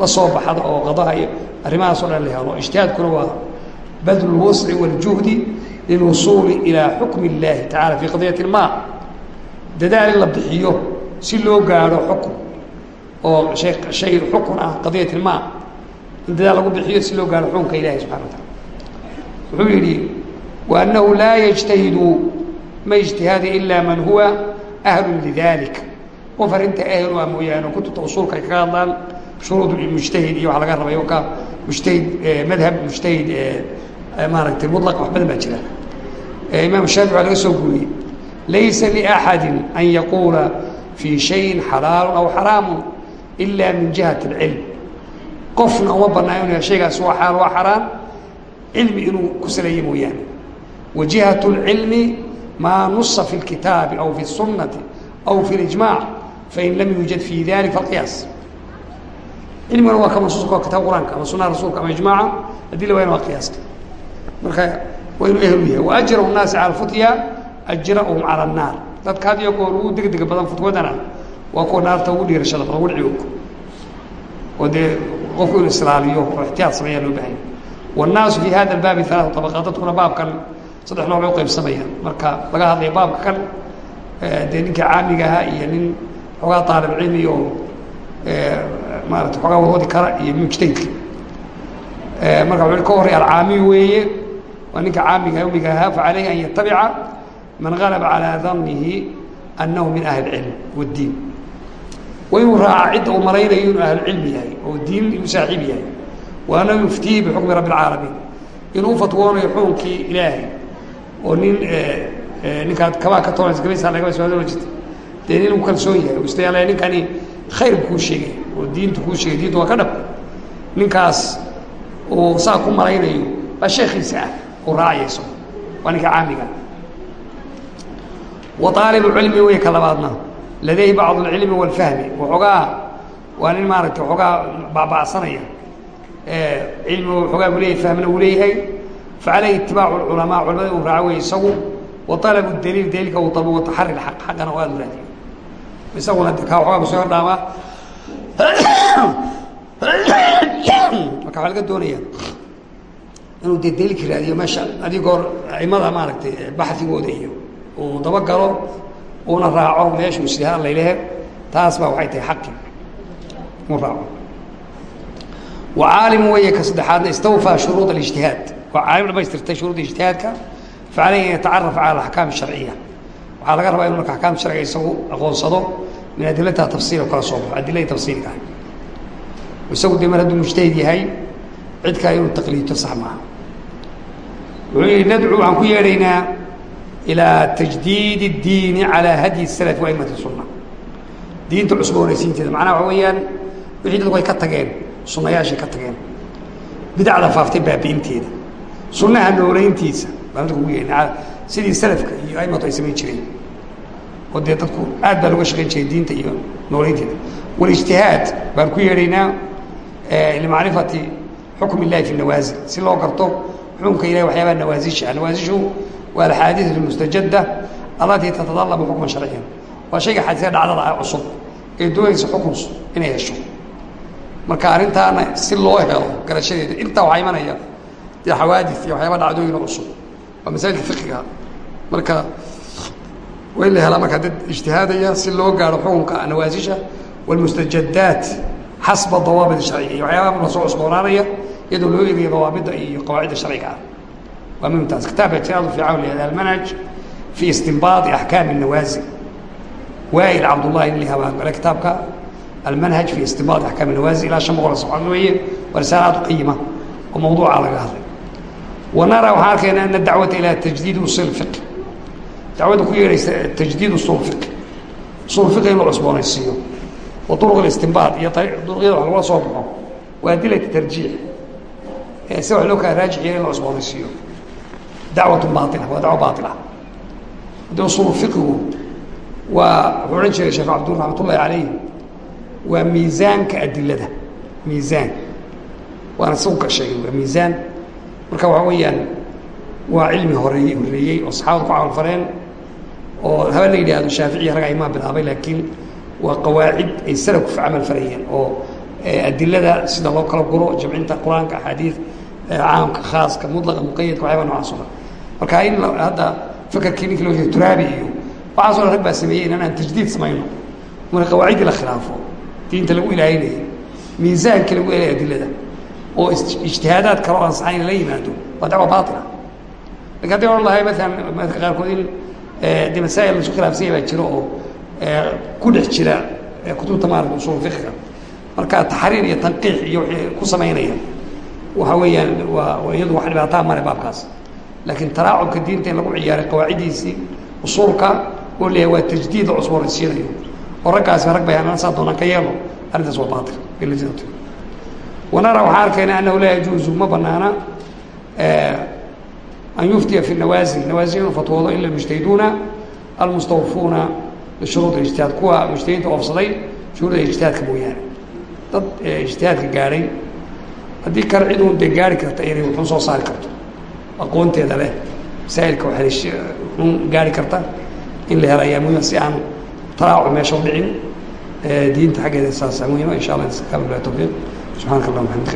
la soo baxda oo qadaha iyo arrimahaas o dhan la helo ijtihaadkuna waa badlu اlwasci wاljuhdi lilwusuuli ilaa xukmi اllahi tacala fii qadiyati ma dadaal in la bixiyo si loo gaadho xukm oo hay shay xukun ah qadiyat ilma in dadaal lagu bixiyo si loo gaadho xukunka ilahi subxana wa wuxuu yidhi wa annahu laa yجtahidu ma ijtihaadi ilaa man huwa ahlu lidalik qof arrinta ahlu ah mooyaane kutubta usuulka ay kaga hadlaan shuruud mujtahid iyo waxa laga rabay ka mujtahid madhab mujtahid maaragtay muطlaq wax baa jira. Imaam shaafici waa laga soo guuriyey laysa liأxadi an yaquula fii shayin xalaalu aw xaraamu ila min jihati اlcilm qofna uma banaa inu shaygaas waa xalaal waa xaraam cilmi inuu ku saleeye mooyaane wa jihaة اlcilmi maa nusa fi اlkitaabi aw fi الsunati aw fi اlijmac fain lam yuujad fi dalik faاlqiyaas cilmiguna waa ka mansuuska kitaab quraanka ama sunaha rasuulka ama ijmaaca haddii la waayana waa qiyaaska marka waa inuu ehlu yahay waajra الnaasi calى futya ajrahum cala annaar dadkaad iyagoo ugu degdega badan futwadana waa kuwa naarta ugu dhiirashada badan warcigooda oo dee qofku inuu islaaliyo ixtiyaad sameeyaa loo bahanya wannaasu fii hada albaabi alaatu abaqaad dadkuna baabkan saddex nooc loo qaybsamayaan. Marka laga hadlaya baabka kan dee ninka caamiga ahaa iyo nin xoogaa taalib cilmi oo maarata xoogaa warwadi kara iyo mujtahidka marka wuxuu ka horey alcaamiy weeye. Waa ninka caamiga umiga ahaa fa calayhi an yatabica man galaba calىa danihi annahu min ahli اcilm wاddiin wa inuu raaca cidda uu malaynayo inuu ahlucilmi yahay oo diin inuu saaxiib yahay wa annahu yuftihi bixukmi rabbi اlcaalamiin inuu ufatwoonayo xukunkii ilaahay oo nin ninkaad kabaa ka toonaysa gabaysaa lagaba soo jirta dee nin uu kalsoon yahay isla ninkani khayr kuu sheegay oo diinta kuu sheegay diinta waa ka dhab ninkaas uu saa ku malaynayo baa sheekiisa ah uu raacayayso waa ninka caamiga waalibu cilmi wey ka labaadna ladayhi bacd اlcilmi wاlfahmi waxoogaa waa nin maaragtay waxoogaa baaba'sanaya cilmi waxoogaa buu leyahay fahmna uu leeyahay facalayhi itibaacu اculamaa culamada uu raaco wey isagu wa alabu daliil daliilka uu dalbo wataxari aq xaqana oo aada u raadiyo isaguna de kaa waxoogaa kusoo hordhaamaa marka waxaa laga doonaya inuu dee daliilka raadiyo meesha adigoo aimada maaragtay baxigooda iyo uu dabagalo uuna raaco meeshu islihaan laylehe taas baa waxay tahay xaqi. Uu raaco. Wa caalimu weeye ka saddexaadna istawfaa shuruud alijtihaad. Waa caalim dhamaystirtay shuruudda ijtihaadka facaleyhi an yatacarafa cala alaxkaam sharciya waxaa laga rabaa inu marka axkaamta sharciga isagu aqoonsado min adilataha tafsiil kala soo baxo adiladii tafsiilka. Ah isagu dee mar hadduu mujtahid yahay cid kale inuu taqliidto sax maaha. Wuxuu yihi nadcu waxaan ku yeedhaynaa ilaa tajdiid اdiini calى hadyi الsalaf wa aimati الsuna diinta cusboonaysiinteeda macnaha waxa weeyaan wixii dadku ay ka tageen sunayaashay ka tageen bidacda faaftay baabiinteeda sunaha noolayntiisa baan dadku ugu yeedhna sidii salafka iyo aimatu ay samayn jireen oo dee dadku aad baa looga shaqayn jiray diinta iyo noolaynteeda walijtihaad baan ku yeedhaynaa limacrifati xukm illahi fi nawaasil si loo garto xukunka ilahi waxyaabaha nawaasisha nawaasishu waaxaadiid اmustajada alatii tatadalabu xukman sharciyan waa shayga xadiiska dhacdada ah cusub ee doonaysa xukunsu inay hesho marka arrintaana si loo helo garashadeeda intaa waxaa imanaya dee xawaadi iyo waxyaaba dhacdooyina cusub waa masaajid fiqiga marka waa in la helaa markaa dad ijtihaadaya si loo gaaro xukunka nawaasisha wاlmustajadaat xasba dawaabit sharciga iyo waxyaaba marka soo cusboonaanaya iyadoo loo eegaya dawaabidda iyo qawaacidda sharciga ah waa mumtaaz kitaabka jiraadu fiican lihahda almanhaj fi istinbaadi axkaami الnawaasil waail cabdullahi in lihabaa gale kitaabka almanhaj fi istinbaadi axkaami nawaasil ilaa shan boqol socod weeye waa risaala aad u qayima oo mawduuca laga hadlay wa nara waxaan arkayna ana dacwata ilaa tajdiid usul fiq dacwadda ku yeedhaysa tajdiid usul fiq usul fiqa in la cusboonaysiiyo wa duruq istinbaad iyo duruqyada wax lagula soo baxo waa adilati tarjiix si wax loo kala raajixiya in la cusboonaysiiyo dacwatu baaila waa dacwo baaila haddi usul fiqigu waa wuxuu odhan jiray sheekh cabdur raxmat ullahi calayh waa miisaanka adilada miisaan waana isagu ka sheegay waa miisaan marka waxa weeyaan waa cilmi horeeyey horreeyey oo saxaabadu ku camalfareen oo haba la yidhaahdo shaaficiya rag aimaa bilaabay laakiin waa qawaacid ay salafku camal farayeen oo adilada sida loo kala guro jamcinta qur'aanka axaadiid caamka khaaska mudlaqa muqayadka waxyaaba nocaas o dhan marka in hadda fakerkii loo jeeda turaabi iyo waxaaso dhan rag baa sameeyey in aan tajdiid samayno. Mana qawaaciddii la khilaafo diinta lagu ilaahinayo miisaankii lagu elay adilada oo ijtihaadaad kaloo aan saxayn la yimaado waa dacwa baatila laakiin hadday odhan lahay maalan madka qaarkood in de masaa'il la isku khilaafsanya baa jiro oo ku dhex jira kutubta maarata usul fiqiga marka taxriir iyo tanqiix iyo wixii ku samaynaya waxa weeyaan waa iyadu wax dhibaataa male baabkaas laakiin taraacubka diinta in lagu ciyaaray qawaaciddiisii usuulka oo leeyahay waa tajdiid la cusboonaysiinayo oo raggaasi rag bay anana saa doonaan ka yeelo arrintaas waa baatil. Bilajinatu wanara waxaan arkaynaa annahu laa yajuuzu ma banaana an yuftiya fi nawaasil nawaasil inuu fatwoodo ila mujtahiduuna almustawfuuna lishuruud ijtihaad. Kuwa mujtahidiinta oofsaday shuruuda ijtihaadka mooyaane. Dad ijtihaadka gaadhay haddii kale cid uun dee gaari karta inay wuxuun soo saari karto aqoonteeda leh. Masaa'ilka waxay wuxuun gaari karta. In la helo ayaa muhima si aan taraacu meesha u dhicin. Diinta xaggeeda saasa muhima insha allah iska kabil tawfiiq. Subxaanaka allahuma xamdika